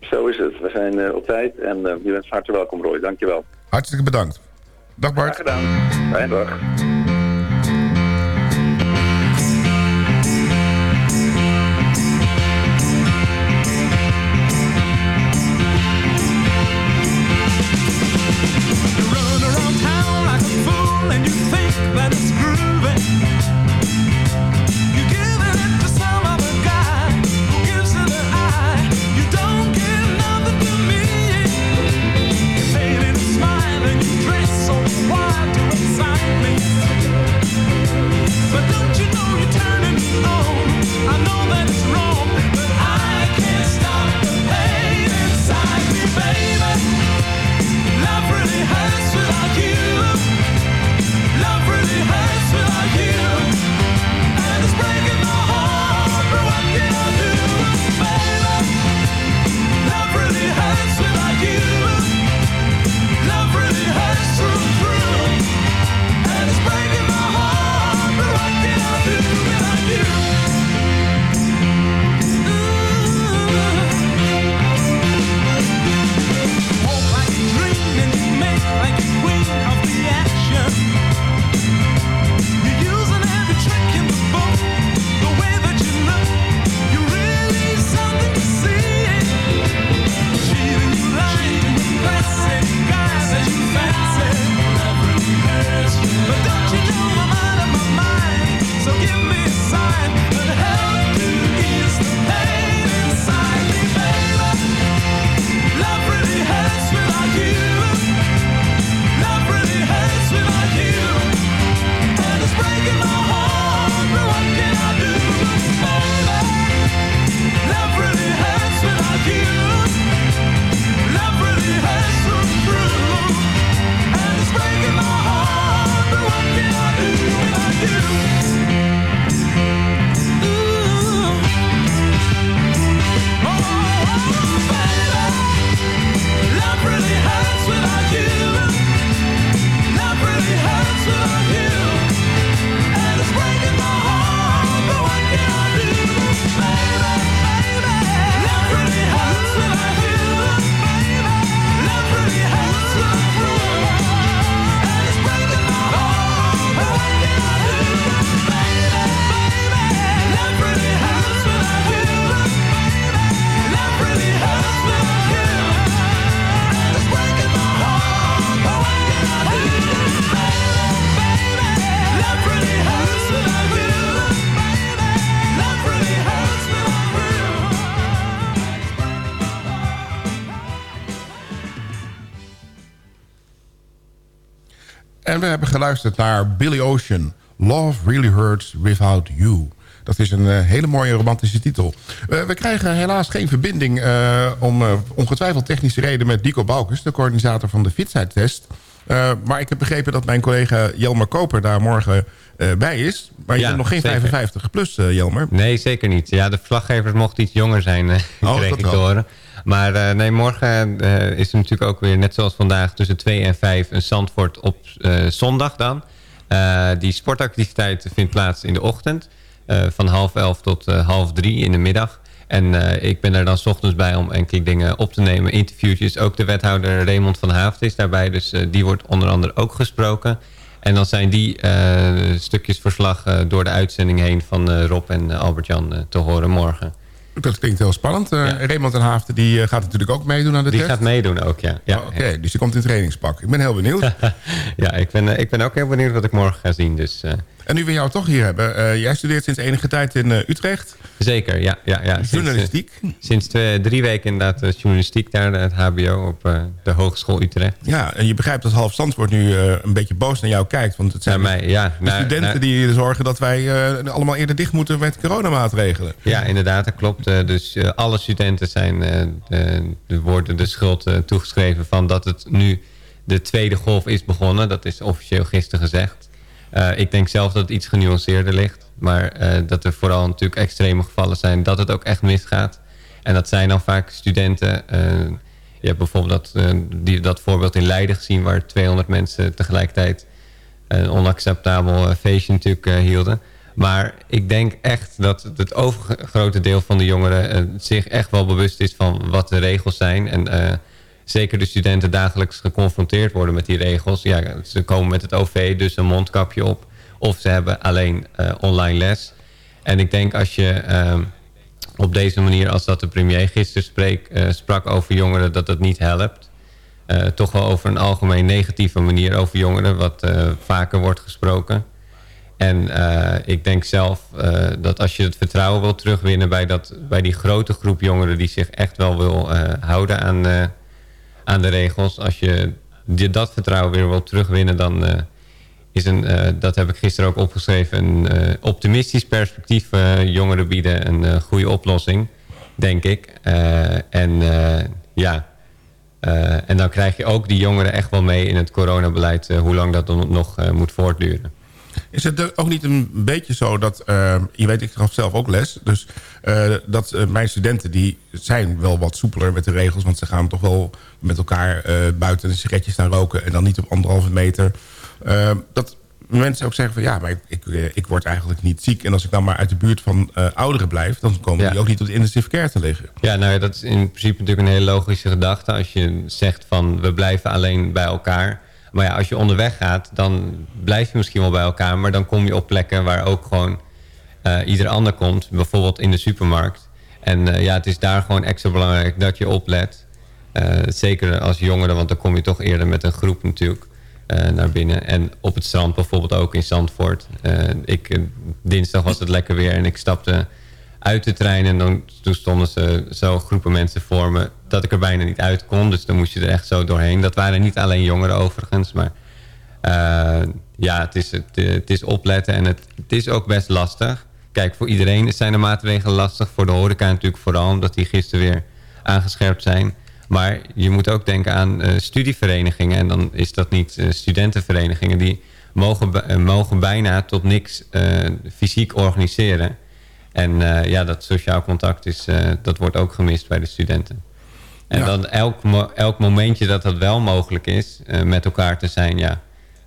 [SPEAKER 8] Zo is het. We zijn op tijd en je bent van harte welkom, Roy. Dankjewel.
[SPEAKER 5] Hartstikke bedankt. Dag Bart.
[SPEAKER 8] Graag gedaan. Fijne dag.
[SPEAKER 5] sign. Geluisterd naar Billy Ocean. Love Really Hurts Without You. Dat is een eh, hele mooie romantische titel. Eh, we krijgen helaas geen verbinding eh, om ongetwijfeld technische reden met Dico Baukes, de coördinator van de fietsheidtest. Eh, maar ik heb begrepen dat mijn collega Jelmer Koper daar morgen bij is. Maar je
[SPEAKER 9] Ja,
[SPEAKER 5] bent nog geen
[SPEAKER 9] zeker.
[SPEAKER 5] 55 plus, Jelmer.
[SPEAKER 9] Nee, zeker niet. Ja, de verslaggevers mochten iets jonger zijn,
[SPEAKER 5] Oh,
[SPEAKER 9] kreeg
[SPEAKER 5] dat
[SPEAKER 9] ik te
[SPEAKER 5] wel.
[SPEAKER 9] horen. Maar eh, nee, morgen eh, is er natuurlijk ook weer, net zoals vandaag, tussen 2 en 5 een Zandvoort op eh, zondag dan. Die sportactiviteit vindt plaats in de ochtend. van half elf tot half drie in de middag. En ik ben er dan 's ochtends bij om enkele dingen op te nemen. Interviewtjes. Ook de wethouder Raymond van Haafd is daarbij. Dus die wordt onder andere ook gesproken. En dan zijn die stukjes verslag door de uitzending heen van Rob en Albert-Jan te horen morgen.
[SPEAKER 5] Dat klinkt heel spannend. Eh Raymond en Haafden die, eh, gaat natuurlijk ook meedoen aan de
[SPEAKER 9] Die
[SPEAKER 5] test.
[SPEAKER 9] gaat meedoen ook, ja. ja.
[SPEAKER 5] Oh, Oké, dus die komt in trainingspak. Ik ben heel benieuwd.
[SPEAKER 9] ja, ik ben, eh, ik ben ook heel benieuwd wat ik morgen ga zien. Dus,
[SPEAKER 5] en nu we jou toch hier hebben. eh, jij studeert sinds enige tijd in eh, Utrecht.
[SPEAKER 9] Zeker, ja. ja, ja. Sinds,
[SPEAKER 5] Journalistiek.
[SPEAKER 9] eh, Sinds twee, drie weken inderdaad eh, journalistiek daar, eh, het hbo op eh, de Hogeschool Utrecht.
[SPEAKER 5] Ja, en je begrijpt dat half Zandvoort nu eh, een beetje boos naar jou kijkt. Want het zijn
[SPEAKER 9] Naar mij, ja.
[SPEAKER 5] de studenten die zorgen dat wij eh, allemaal eerder dicht moeten met coronamaatregelen.
[SPEAKER 9] Ja, inderdaad, dat klopt. Eh, dus eh, alle studenten zijn eh, de, de worden de schuld eh, toegeschreven van dat het nu de tweede golf is begonnen. Dat is officieel gisteren gezegd. Eh, ik denk zelf dat het iets genuanceerder ligt. Maar eh, dat er vooral natuurlijk extreme gevallen zijn dat het ook echt misgaat. En dat zijn dan vaak studenten. eh, je hebt bijvoorbeeld dat, die, dat voorbeeld in Leiden gezien... waar 200 mensen tegelijkertijd een onacceptabel feestje natuurlijk hielden. Maar ik denk echt dat het overgrote deel van de jongeren zich echt wel bewust is van wat de regels zijn. En zeker de studenten dagelijks geconfronteerd worden met die regels. Ja, ze komen met het OV, dus een mondkapje op. Of ze hebben alleen eh, online les. En ik denk als je eh, op deze manier, als dat de premier gisteren spreek, eh, sprak over jongeren, dat dat niet helpt. Eh, toch wel over een algemeen negatieve manier over jongeren, wat vaker wordt gesproken. En ik denk zelf dat als je het vertrouwen wil terugwinnen bij, dat, bij die grote groep jongeren die zich echt wel wil houden aan, aan de regels. Als je dat vertrouwen weer wil terugwinnen, dan eh, is een, eh, dat heb ik gisteren ook opgeschreven, een eh, optimistisch perspectief jongeren bieden een goede oplossing, denk ik. En ja, en dan krijg je ook die jongeren echt wel mee in het coronabeleid, hoe lang dat dan nog moet voortduren.
[SPEAKER 5] Is het ook niet een beetje zo dat... eh, je weet, ik gaf zelf ook les. Dus eh, dat eh, mijn studenten die zijn wel wat soepeler met de regels. Want ze gaan toch wel met elkaar buiten een sigaretje staan roken. En dan niet op anderhalve meter. Dat mensen ook zeggen van... Ja, maar ik, ik, ik word eigenlijk niet ziek. En als ik dan maar uit de buurt van ouderen blijf... dan komen
[SPEAKER 9] Ja.
[SPEAKER 5] die ook niet de intensive care te liggen.
[SPEAKER 9] Ja, nou ja, dat is in principe natuurlijk een hele logische gedachte. Als je zegt van we blijven alleen bij elkaar. Maar ja, als je onderweg gaat, dan blijf je misschien wel bij elkaar. Maar dan kom je op plekken waar ook gewoon eh, ieder ander komt. Bijvoorbeeld in de supermarkt. En eh, ja, het is daar gewoon extra belangrijk dat je oplet. Eh, zeker als jongere, want dan kom je toch eerder met een groep natuurlijk naar binnen. En op het strand bijvoorbeeld ook in Zandvoort. Ik, dinsdag was het lekker weer en ik stapte uit de trein. En dan, toen stonden ze zo groepen mensen voor me dat ik er bijna niet uit kon. Dus dan moest je er echt zo doorheen. Dat waren niet alleen jongeren overigens, maar... eh, ja, het is, het, het is opletten en het, het is ook best lastig. Kijk, voor iedereen zijn de maatregelen lastig. Voor de horeca natuurlijk vooral, omdat die gisteren weer aangescherpt zijn. Maar je moet ook denken aan eh, studieverenigingen. En dan is dat niet eh, studentenverenigingen. Die mogen, mogen bijna tot niks fysiek organiseren. En ja, dat sociaal contact is, dat wordt ook gemist bij de studenten. En
[SPEAKER 5] Ja.
[SPEAKER 9] dan elk, mo- elk momentje dat dat wel mogelijk is, eh, met elkaar te zijn, ja,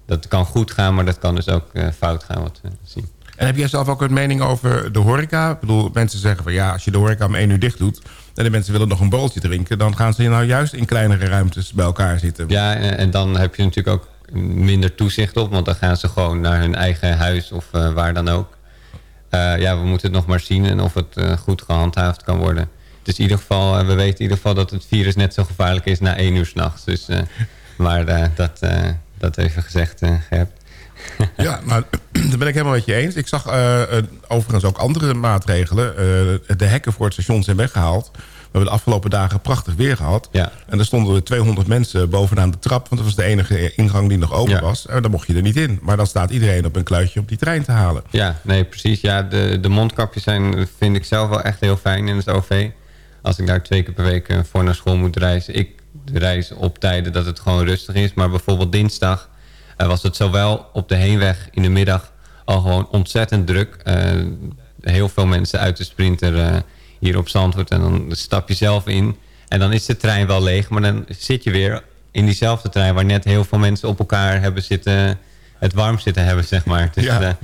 [SPEAKER 9] dat kan goed gaan, maar dat kan dus ook eh, fout gaan, wat we zien.
[SPEAKER 5] En heb jij zelf ook een mening over de horeca? Ik bedoel, mensen zeggen van ja, als je de horeca om één uur dicht doet... en de mensen willen nog een borreltje drinken... dan gaan ze nou juist in kleinere ruimtes bij elkaar zitten.
[SPEAKER 9] Ja, en, en dan heb je natuurlijk ook minder toezicht op, want dan gaan ze gewoon naar hun eigen huis of eh, waar dan ook. Ja, we moeten het nog maar zien en of het goed gehandhaafd kan worden. Dus in ieder geval, eh, we weten in ieder geval dat het virus net zo gevaarlijk is na één uur s'nachts. Dus, eh, maar eh, dat, dat even gezegd, Gert.
[SPEAKER 5] Ja, maar daar ben ik helemaal met je eens. Ik zag overigens ook andere maatregelen. De hekken voor het station zijn weggehaald. hebben de afgelopen dagen prachtig weer gehad.
[SPEAKER 9] Ja.
[SPEAKER 5] En er stonden er 200 mensen bovenaan de trap... want dat was de enige ingang die nog open
[SPEAKER 9] Ja.
[SPEAKER 5] was. En dan mocht je er niet in. Maar dan staat iedereen op een kluitje op die trein te halen.
[SPEAKER 9] Ja, nee, precies. Ja, de, de mondkapjes zijn, vind ik zelf wel echt heel fijn in het OV. Als ik daar twee keer per week eh, voor naar school moet reizen. Ik reis op tijden dat het gewoon rustig is. Maar bijvoorbeeld dinsdag eh, was het zowel op de heenweg in de middag al gewoon ontzettend druk. Eh, heel veel mensen uit de sprinter hier op Zandvoort. En dan stap je zelf in. En dan is de trein wel leeg. Maar dan zit je weer in diezelfde trein... waar net heel veel mensen op elkaar hebben zitten... het warm zitten hebben, zeg maar. Dus,
[SPEAKER 5] Ja.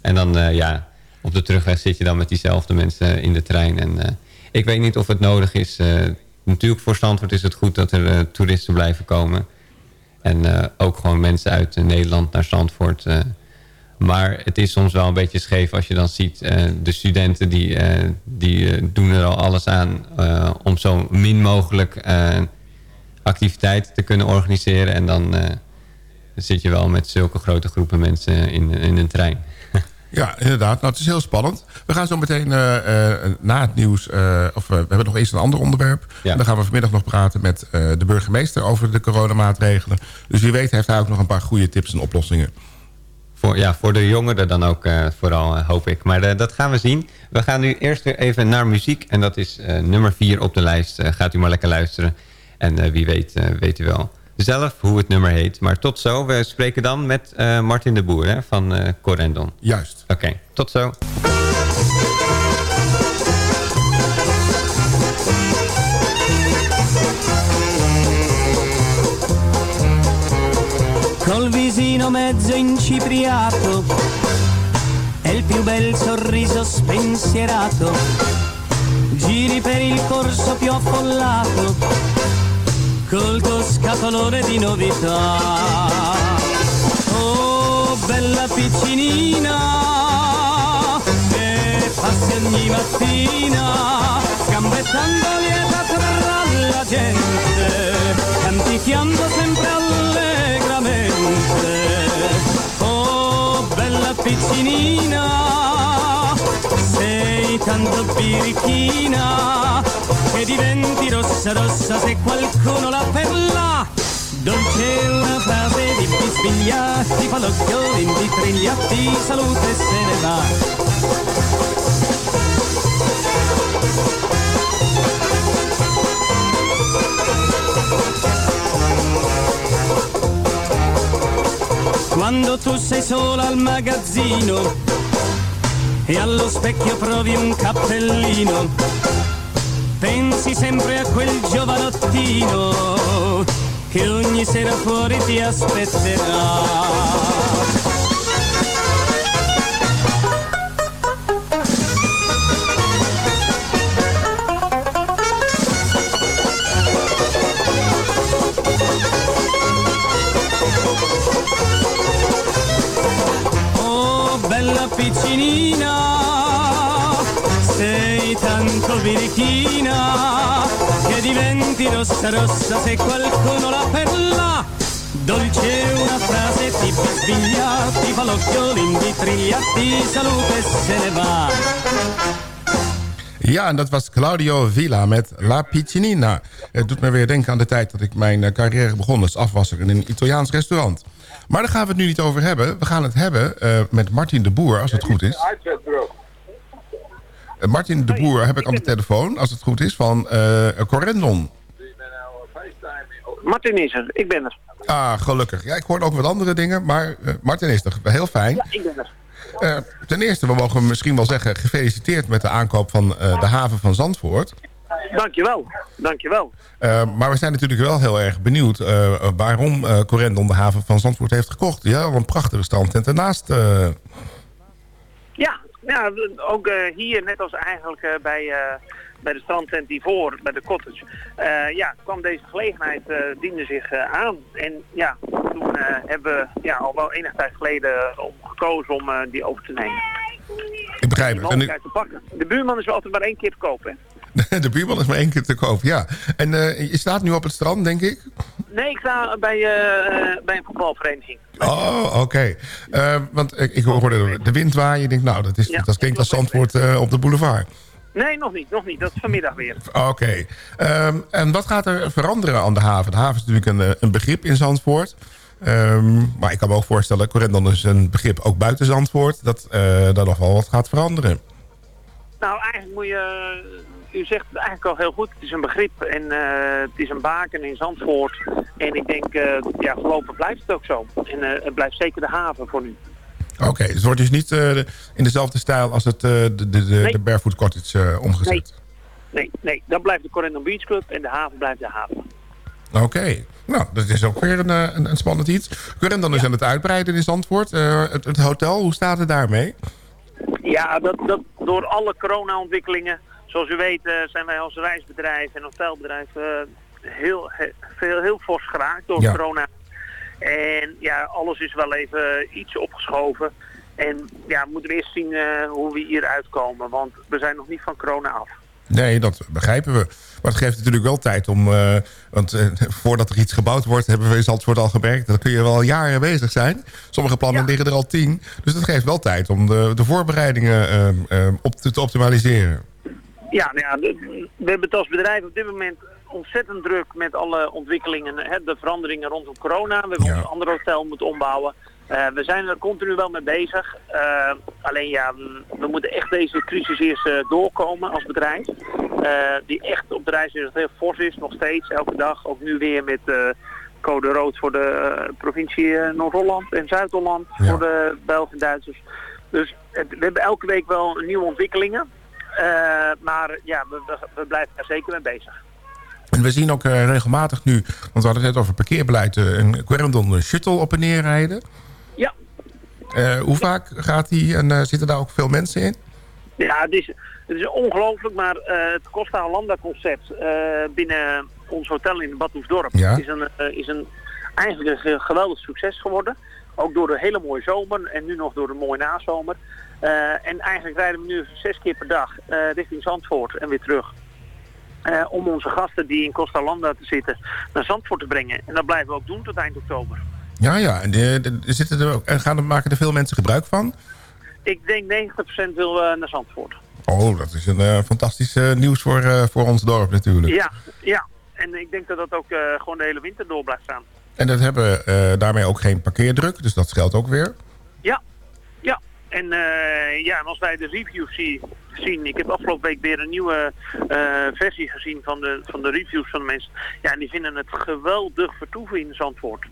[SPEAKER 9] en dan, ja, op de terugweg zit je dan met diezelfde mensen in de trein. En ik weet niet of het nodig is. Eh, natuurlijk voor Zandvoort is het goed dat er eh, toeristen blijven komen. En eh, ook gewoon mensen uit Nederland naar Zandvoort. maar het is soms wel een beetje scheef als je dan ziet... de studenten die, die doen er al alles aan... om zo min mogelijk activiteiten te kunnen organiseren. En dan zit je wel met zulke grote groepen mensen in, in een trein.
[SPEAKER 5] Ja, inderdaad. Nou, het is heel spannend. We gaan zo meteen eh, eh, na het nieuws... eh, of we hebben nog eens een ander onderwerp. Dan gaan we vanmiddag nog praten met de burgemeester... over de coronamaatregelen. Dus wie weet heeft hij ook nog een paar goede tips en oplossingen.
[SPEAKER 9] Voor, ja, voor de jongeren dan ook vooral, hoop ik. Maar dat gaan we zien. We gaan nu eerst weer even naar muziek. En dat is nummer 4 op de lijst. Gaat u maar lekker luisteren. En wie weet, weet u wel zelf hoe het nummer heet. Maar tot zo. We spreken dan met eh, Martin de Boer hè, van eh Corendon.
[SPEAKER 5] Juist.
[SPEAKER 9] Oké, tot zo.
[SPEAKER 10] col visino mezzo incipriato e il più bel sorriso spensierato. Giri per il corso più affollato col tuo scatolone di novità. Oh, bella piccinina, che passi ogni mattina, gambettando lieta tra la gente, canticchiando sempre allegramente. Oh, bella piccinina, tanto birichina, che diventi rossa rossa se qualcuno la perla. Dolce una frase di bisbigliati, falocchioli invitrigliati, salute se ne va. Quando tu sei sola al magazzino e allo specchio provi un cappellino, pensi sempre a quel giovanottino che ogni sera fuori ti aspetterà. Piccinina, sei tanto birichina che diventi rossa rossa se qualcuno la perla. Dolce una frase ti bisbiglia, ti fa l'occhio l'invitrigliati, salute se ne va.
[SPEAKER 5] Ja, en dat was Claudio Villa met La Piccinina. Het doet me weer denken aan de tijd dat ik mijn eh, carrière begon als afwasser in een Italiaans restaurant. Maar daar gaan we het nu niet over hebben. We gaan het hebben eh, met Martin de Boer, als het goed is. Eh, Martin de Boer heb ik aan de telefoon, als het goed is, van eh Corendon.
[SPEAKER 11] Martin is er, ik ben er.
[SPEAKER 5] Ah, gelukkig. Ja, ik hoorde ook wat andere dingen, maar Martin is er. Heel fijn.
[SPEAKER 11] Ja, ik ben er.
[SPEAKER 5] Ten eerste, we mogen misschien wel zeggen... gefeliciteerd met de aankoop van de haven van Zandvoort.
[SPEAKER 11] Dankjewel, dankjewel.
[SPEAKER 5] Uh, maar we zijn natuurlijk wel heel erg benieuwd... Uh, waarom uh, Corendon de haven van Zandvoort heeft gekocht. Ja, een prachtige strandtent ernaast. Uh...
[SPEAKER 11] Ja, ja, ook hier, net als eigenlijk bij, bij de strandtent hiervoor, bij de cottage... ja, kwam deze gelegenheid, diende zich aan. En ja, toen hebben we ja, al wel enige tijd geleden om gekozen om die over te nemen.
[SPEAKER 5] Ik begrijp
[SPEAKER 11] het. En te pakken. De buurman is wel altijd maar één keer te kopen.
[SPEAKER 5] De buurman is maar één keer te koop, ja. En uh, je staat nu op het strand, denk ik?
[SPEAKER 11] Nee, ik sta bij, uh, bij een voetbalvereniging.
[SPEAKER 5] Oh, oké. Okay. Uh, want ik, ik hoorde de wind waaien. Ik denk, nou, dat, is, ja, dat klinkt als Zandvoort op de boulevard.
[SPEAKER 11] Nee, nog niet, nog niet. Dat is vanmiddag weer.
[SPEAKER 5] Oké. Ehm, en wat gaat er veranderen aan de haven? De haven is natuurlijk een, eh, een begrip in Zandvoort. Ehm, maar ik kan me ook voorstellen, Corendon is een begrip ook buiten Zandvoort... dat eh daar nog wel wat gaat veranderen.
[SPEAKER 11] Nou, eigenlijk moet je... U zegt het eigenlijk al heel goed. Het is een begrip en eh, het is een baken in Zandvoort. En ik denk, eh, ja, voorlopig blijft het ook zo. En eh, het blijft zeker de haven voor nu.
[SPEAKER 5] Oké, het wordt dus niet in dezelfde stijl als het, de, de, de, de Barefoot Cottage omgezet?
[SPEAKER 11] Nee, nee, dan blijft de Corendon Beach Club en de haven blijft de haven.
[SPEAKER 5] Oké, nou, dat is ook weer een, een, een spannend iets. Corendon is aan het uitbreiden in Zandvoort. Het, het hotel, hoe staat het daarmee?
[SPEAKER 11] Ja, dat, dat door alle corona-ontwikkelingen, zoals u weet, eh, zijn wij als reisbedrijf en hotelbedrijf eh, heel, he- veel, heel fors geraakt door
[SPEAKER 5] Ja.
[SPEAKER 11] corona. En ja, alles is wel even iets opgeschoven. En ja, we moeten eerst zien eh, hoe we hier uitkomen, want we zijn nog niet van corona af.
[SPEAKER 5] Nee, dat begrijpen we. Maar het geeft natuurlijk wel tijd om... want voordat er iets gebouwd wordt, hebben we in Zandvoort al gemerkt... dan kun je wel jaren bezig zijn. Sommige plannen liggen er al tien. Dus dat geeft wel tijd om de, de voorbereidingen ehm, ehm, op te, te optimaliseren.
[SPEAKER 11] Ja, nou ja, we hebben het als bedrijf op dit moment ontzettend druk met alle ontwikkelingen, hè, de veranderingen rondom corona. We hebben ons andere hotel moeten ombouwen. Eh, we zijn er continu wel mee bezig. Eh, alleen ja, we, we moeten echt deze crisis eerst eh, doorkomen als bedrijf. Die echt op de reis is, heel fors is, nog steeds, elke dag. Ook nu weer met code rood voor de provincie Noord-Holland en Zuid-Holland voor de Belgen en Duitsers. Dus het- we hebben elke week wel nieuwe ontwikkelingen. Eh, maar ja, we, we, we blijven daar zeker mee bezig.
[SPEAKER 5] En we zien ook eh, regelmatig nu... want we hadden het net over parkeerbeleid... eh, een Quarendon shuttle op en neer rijden.
[SPEAKER 11] Ja.
[SPEAKER 5] Hoe vaak gaat die en zitten daar ook veel mensen in?
[SPEAKER 11] Ja, het is, het is ongelooflijk, maar het Costa Hollanda concept binnen ons hotel in Bad Hoefdorp
[SPEAKER 5] Ja.
[SPEAKER 11] is, een, is een, eigenlijk een ge- geweldig succes geworden. Ook door de hele mooie zomer en nu nog door de mooie nazomer. Eh, en eigenlijk rijden we nu zes keer per dag eh, richting Zandvoort en weer terug. Eh, om onze gasten die in Costa Hollanda te zitten naar Zandvoort te brengen. En dat blijven we ook doen tot eind oktober.
[SPEAKER 5] Ja, ja. En, de- de- zitten er ook, en gaan er, maken er veel mensen gebruik van?
[SPEAKER 11] Ik denk 90% wil naar Zandvoort.
[SPEAKER 5] Oh, dat is een fantastisch nieuws voor, voor ons dorp natuurlijk.
[SPEAKER 11] Ja, ja. En ik denk dat dat ook gewoon de hele winter door blijft staan.
[SPEAKER 5] En dat hebben daarmee ook geen parkeerdruk, dus dat scheelt ook weer.
[SPEAKER 11] Ja, ja. En, eh, ja, en als wij de reviews zie- zien, ik heb afgelopen week weer een nieuwe eh, versie gezien van de, van de reviews van de mensen. Ja, en die vinden het geweldig vertoeven in Zandvoort.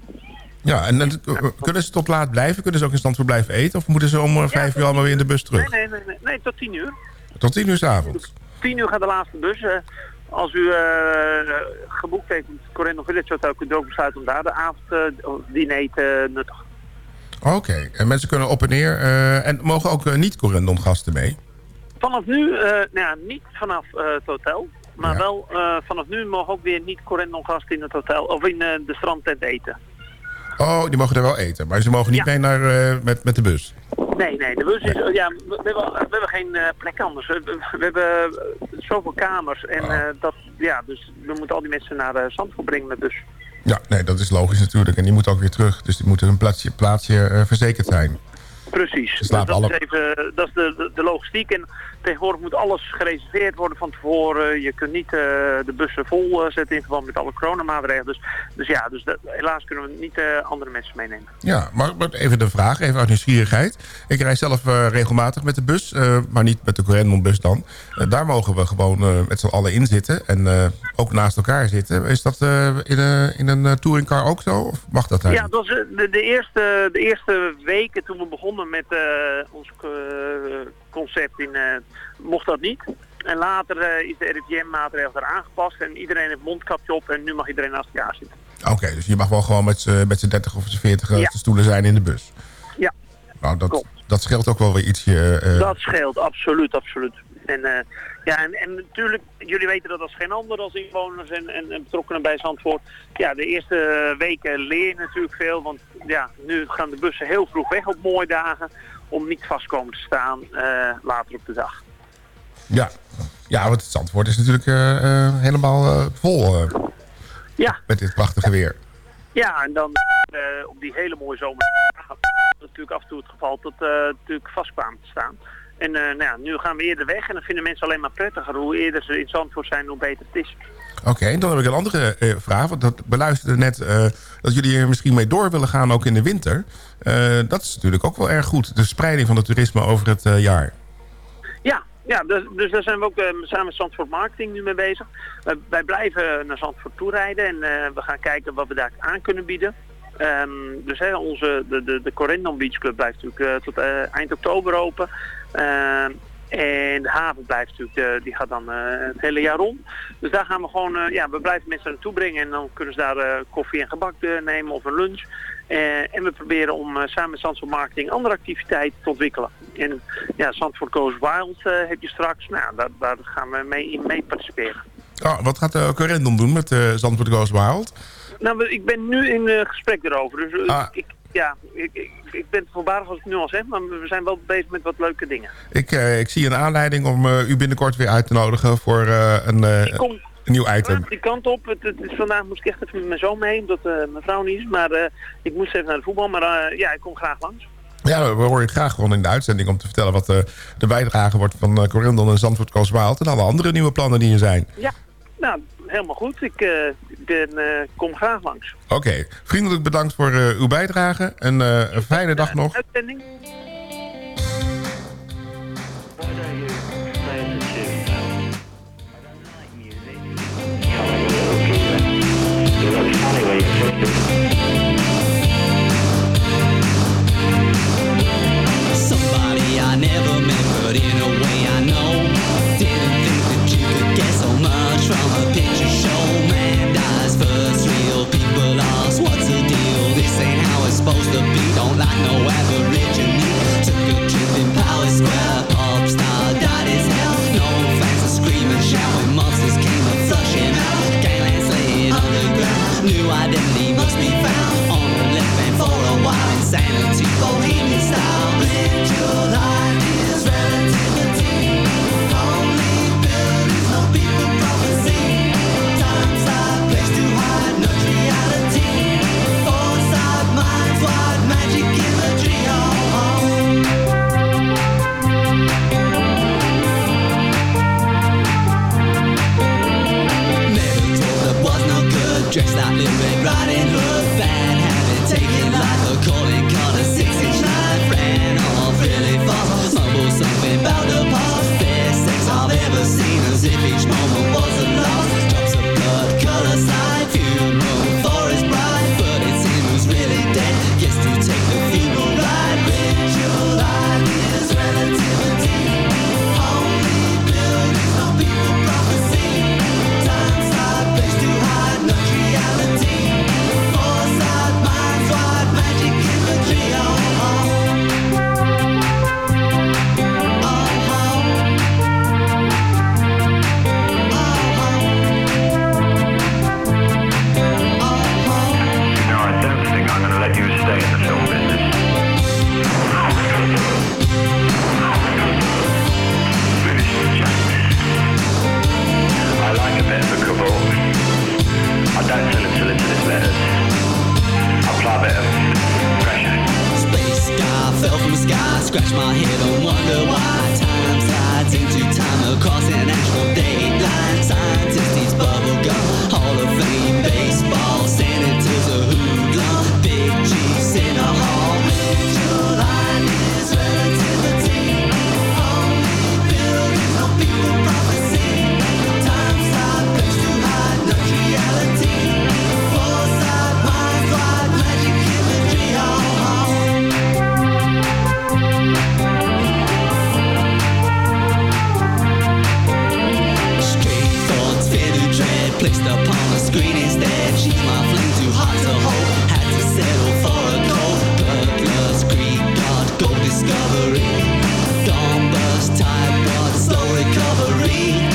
[SPEAKER 5] Ja, en dan, eh, kunnen ze tot laat blijven? Kunnen ze ook in stand voor blijven eten? Of moeten ze om vijf uur allemaal weer in de bus terug?
[SPEAKER 11] Nee, nee, nee, nee, nee, tot tien uur.
[SPEAKER 5] Tot tien uur s avonds.
[SPEAKER 11] Tien uur gaat de laatste bus. als u geboekt heeft in het Corendon Village Hotel, kunt u ook besluiten om daar de avonddiner te nuttigen.
[SPEAKER 5] Oké, en mensen kunnen op en neer. eh, en mogen ook eh, niet-Corendon gasten mee?
[SPEAKER 11] Vanaf nu, eh, nou ja, niet vanaf het hotel. Maar wel vanaf nu mogen ook weer niet Corendon gasten in het hotel of in de strandtent eten.
[SPEAKER 5] Oh, die mogen er wel eten. Maar ze mogen niet mee naar, met, met de bus.
[SPEAKER 11] Nee, nee, de bus is, ja, we, hebben, we hebben geen plek anders. We, we- hebben zoveel kamers en
[SPEAKER 5] Oh.
[SPEAKER 11] dat, ja, dus we moeten al die mensen naar uh, Zandvoort brengen met bus.
[SPEAKER 5] Ja, nee, dat is logisch natuurlijk. En die moeten ook weer terug. Dus die moeten een plaatsje, plaatsje eh, verzekerd zijn.
[SPEAKER 11] Precies. Dat,
[SPEAKER 5] alle-
[SPEAKER 11] is even, dat is de, de, de logistiek. En tegenwoordig moet alles gereserveerd worden van tevoren. Je kunt niet eh, de bussen vol eh, zetten in verband met alle coronamaatregelen. Dus, dus ja, dus dat- helaas kunnen we niet eh, andere mensen meenemen.
[SPEAKER 5] Ja, maar, maar even de vraag, even uit nieuwsgierigheid. Ik rijd zelf regelmatig met de bus, maar niet met de Corendon-bus dan. Daar mogen we gewoon met z'n allen in zitten en ook naast elkaar zitten. Is dat in, een in een touringcar ook zo? Of mag dat
[SPEAKER 11] Ja, dat was de, de, eerste, de eerste weken toen we begonnen met ons concept in, eh, mocht dat niet. En later eh, is de RIVM-maatregel er aangepast en iedereen heeft mondkapje op en nu mag iedereen naast elkaar zitten.
[SPEAKER 5] Oké, dus je mag wel gewoon met z'n met z'n 30 of z'n 40
[SPEAKER 11] Ja.
[SPEAKER 5] stoelen zijn in de bus.
[SPEAKER 11] Ja.
[SPEAKER 5] Nou, dat, dat scheelt ook wel weer ietsje. eh,
[SPEAKER 11] Dat scheelt, absoluut, absoluut. En, eh, ja, en, en natuurlijk, jullie weten dat als geen ander als inwoners en, en, en betrokkenen bij Zandvoort. Ja, de eerste weken leer je natuurlijk veel, want ja, nu gaan de bussen heel vroeg weg op mooie dagen om niet vast komen te staan eh, later op de dag.
[SPEAKER 5] ja. ja, want het Zandvoort is natuurlijk eh, eh, helemaal vol
[SPEAKER 11] Ja.
[SPEAKER 5] met dit prachtige weer.
[SPEAKER 11] Ja, en dan op die hele mooie zomer natuurlijk af en toe het geval dat natuurlijk vast kwamen te staan. En eh, nou ja, nu gaan we eerder weg en dan vinden mensen alleen maar prettiger. Hoe eerder ze in Zandvoort zijn, hoe beter het is.
[SPEAKER 5] Oké, dan heb ik een andere eh, vraag. Want dat beluisterde net eh, dat jullie er misschien mee door willen gaan ook in de winter. Dat is natuurlijk ook wel erg goed. De spreiding van het toerisme over het jaar.
[SPEAKER 11] Ja, ja dus, dus daar zijn we ook samen met Zandvoort Marketing nu mee bezig. Wij, blijven naar Zandvoort toe rijden en we gaan kijken wat we daar aan kunnen bieden. Ehm, dus hè, onze, de, de, de Beach Club blijft natuurlijk tot eind oktober open. Ehm, en de haven blijft natuurlijk, eh, die gaat dan eh, het hele jaar rond. Dus daar gaan we gewoon, eh, ja, we blijven mensen naartoe brengen en dan kunnen ze daar koffie en gebak nemen of een lunch. En we proberen om samen met Zandvoort Marketing andere activiteiten te ontwikkelen. En ja, Zandvoort Goes Wild heb je straks. Nou, daar, daar gaan we mee, in mee participeren.
[SPEAKER 5] Oh, wat gaat de Corendon doen met Zandvoort Goes Wild?
[SPEAKER 11] Nou, ik ben nu in gesprek erover. Dus
[SPEAKER 5] Ah.
[SPEAKER 11] ik, ja, ik, ik, ik ben voorbarig als ik het nu al zeg, maar we zijn wel bezig met wat leuke dingen.
[SPEAKER 5] Ik, eh, ik zie een aanleiding om eh, u binnenkort weer uit te nodigen voor eh, een, nieuw item.
[SPEAKER 11] Die kant op. Het, het is, vandaag moest ik echt even met mijn zoon mee, omdat mijn vrouw niet is. Maar ik moest even naar de voetbal. Maar ja, ik kom graag langs.
[SPEAKER 5] Ja, we horen je graag gewoon in de uitzending om te vertellen wat eh, de bijdrage wordt van eh, Corendon en Zandvoort Goes Wild en alle andere nieuwe plannen die er zijn.
[SPEAKER 11] Ja, nou, helemaal goed. Ik, eh, ben, eh, kom graag langs.
[SPEAKER 5] Oké, vriendelijk bedankt voor eh, uw bijdrage en eh, een fijne dag nog.
[SPEAKER 11] Uitzending.
[SPEAKER 12] Like no aborigine. living Riding Hood discovery. Dawn burst, time
[SPEAKER 5] brought slow recovery.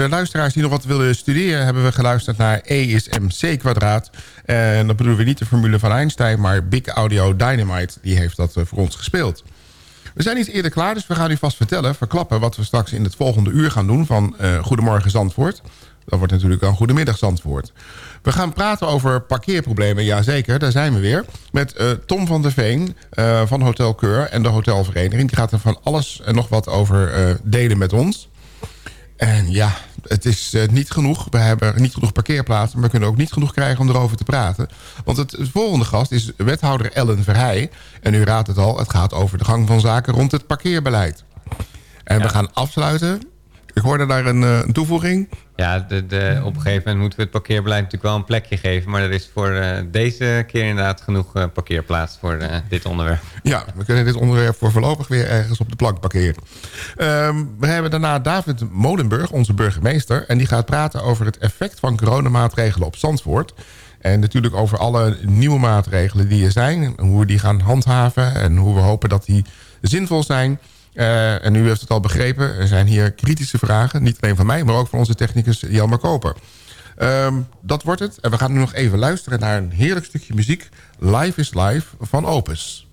[SPEAKER 5] De luisteraars die nog wat willen studeren... hebben we geluisterd naar E is mc kwadraat. En dat bedoelen we niet de formule van Einstein... maar Big Audio Dynamite, die heeft dat eh, voor ons gespeeld. We zijn iets eerder klaar, dus we gaan u vast vertellen... verklappen wat we straks in het volgende uur gaan doen... van eh, Goedemorgen Zandvoort. Dat wordt natuurlijk dan Goedemiddag Zandvoort. We gaan praten over parkeerproblemen, jazeker, daar zijn we weer. Met eh, Tom van der Veen van Hotel Keur en de Hotelvereniging. Die gaat er van alles en nog wat over delen met ons. En ja, het is eh, niet genoeg. We hebben niet genoeg parkeerplaatsen... maar we kunnen ook niet genoeg krijgen om erover te praten. Want het volgende gast is wethouder Ellen Verheij. En u raadt het al, het gaat over de gang van zaken rond het parkeerbeleid. En we gaan afsluiten. Ik hoorde daar een, eh, een toevoeging.
[SPEAKER 9] Ja, de, de, op een gegeven moment moeten we het parkeerbeleid natuurlijk wel een plekje geven. Maar er is voor eh, deze keer inderdaad genoeg eh, parkeerplaats voor dit onderwerp.
[SPEAKER 5] Ja, we kunnen dit onderwerp voor voorlopig weer ergens op de plank parkeren. Ehm, we hebben daarna David Molenburg, onze burgemeester. En die gaat praten over het effect van coronamaatregelen op Zandvoort. En natuurlijk over alle nieuwe maatregelen die er zijn. en Hoe we die gaan handhaven. En hoe we hopen dat die zinvol zijn. Eh, en u heeft het al begrepen. Er zijn hier kritische vragen. Niet alleen van mij, maar ook van onze technicus Jelmer Koper. Ehm, dat wordt het. En we gaan nu nog even luisteren naar een heerlijk stukje muziek. Live is Live van Opus.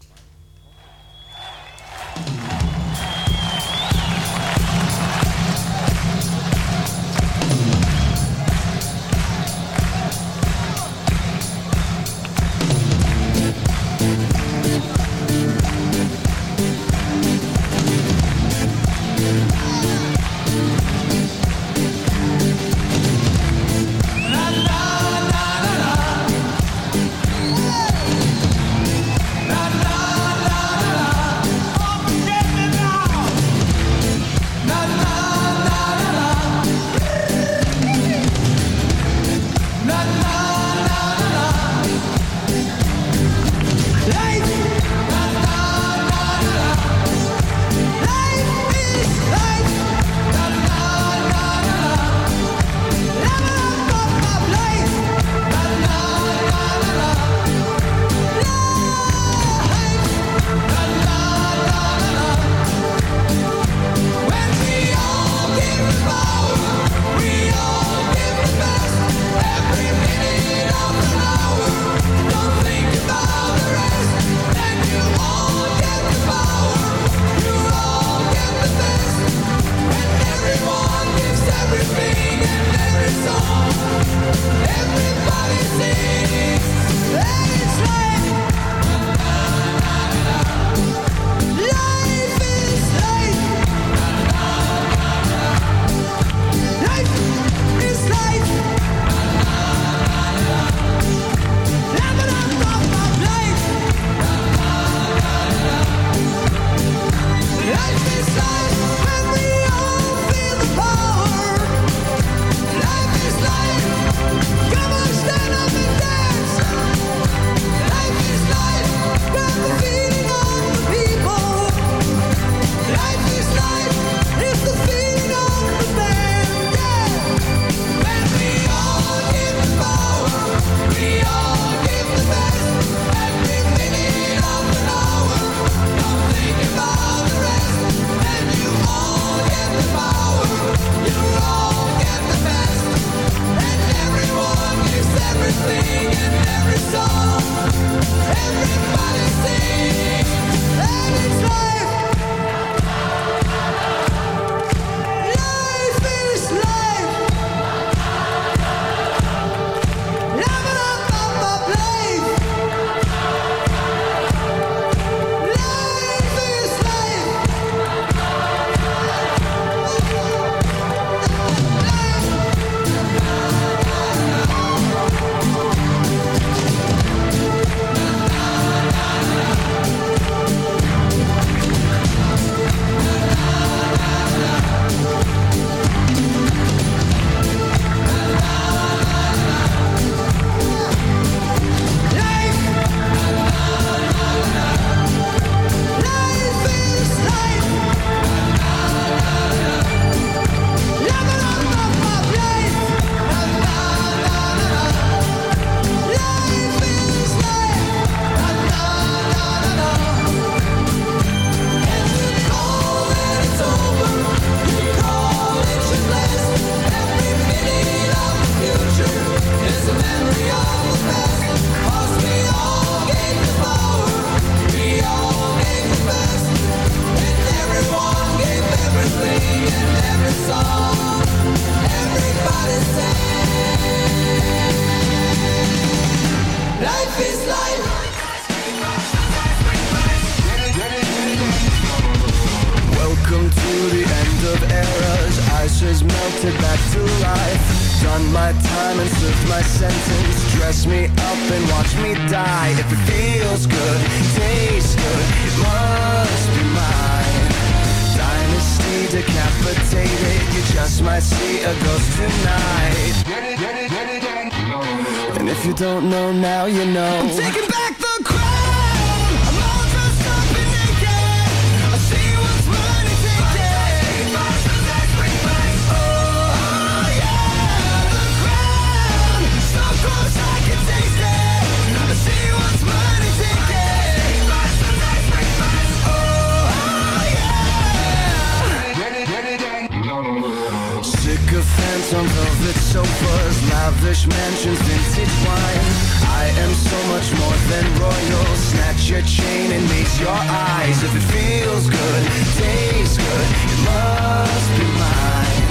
[SPEAKER 13] Lavish mansions, vintage wine I am so much more than royal. Snatch your chain and meet your eyes. If it feels good, tastes good It must be mine.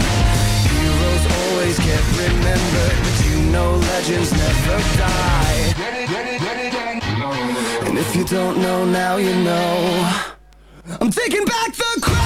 [SPEAKER 13] Heroes always get remembered But you know legends never die. And if you don't know now, you know. I'm taking back the crown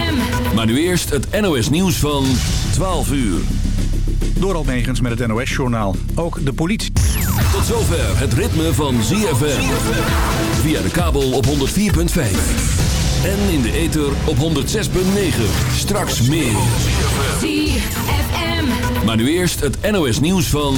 [SPEAKER 1] Maar nu eerst het NOS nieuws van 12 uur.
[SPEAKER 2] Door Almegens met het NOS-journaal. Ook de politie...
[SPEAKER 1] Tot zover het ritme van ZFM. Via de kabel op 104.5. En in de ether op 106.9. Straks meer.
[SPEAKER 3] ZFM.
[SPEAKER 1] Maar nu eerst het NOS nieuws van...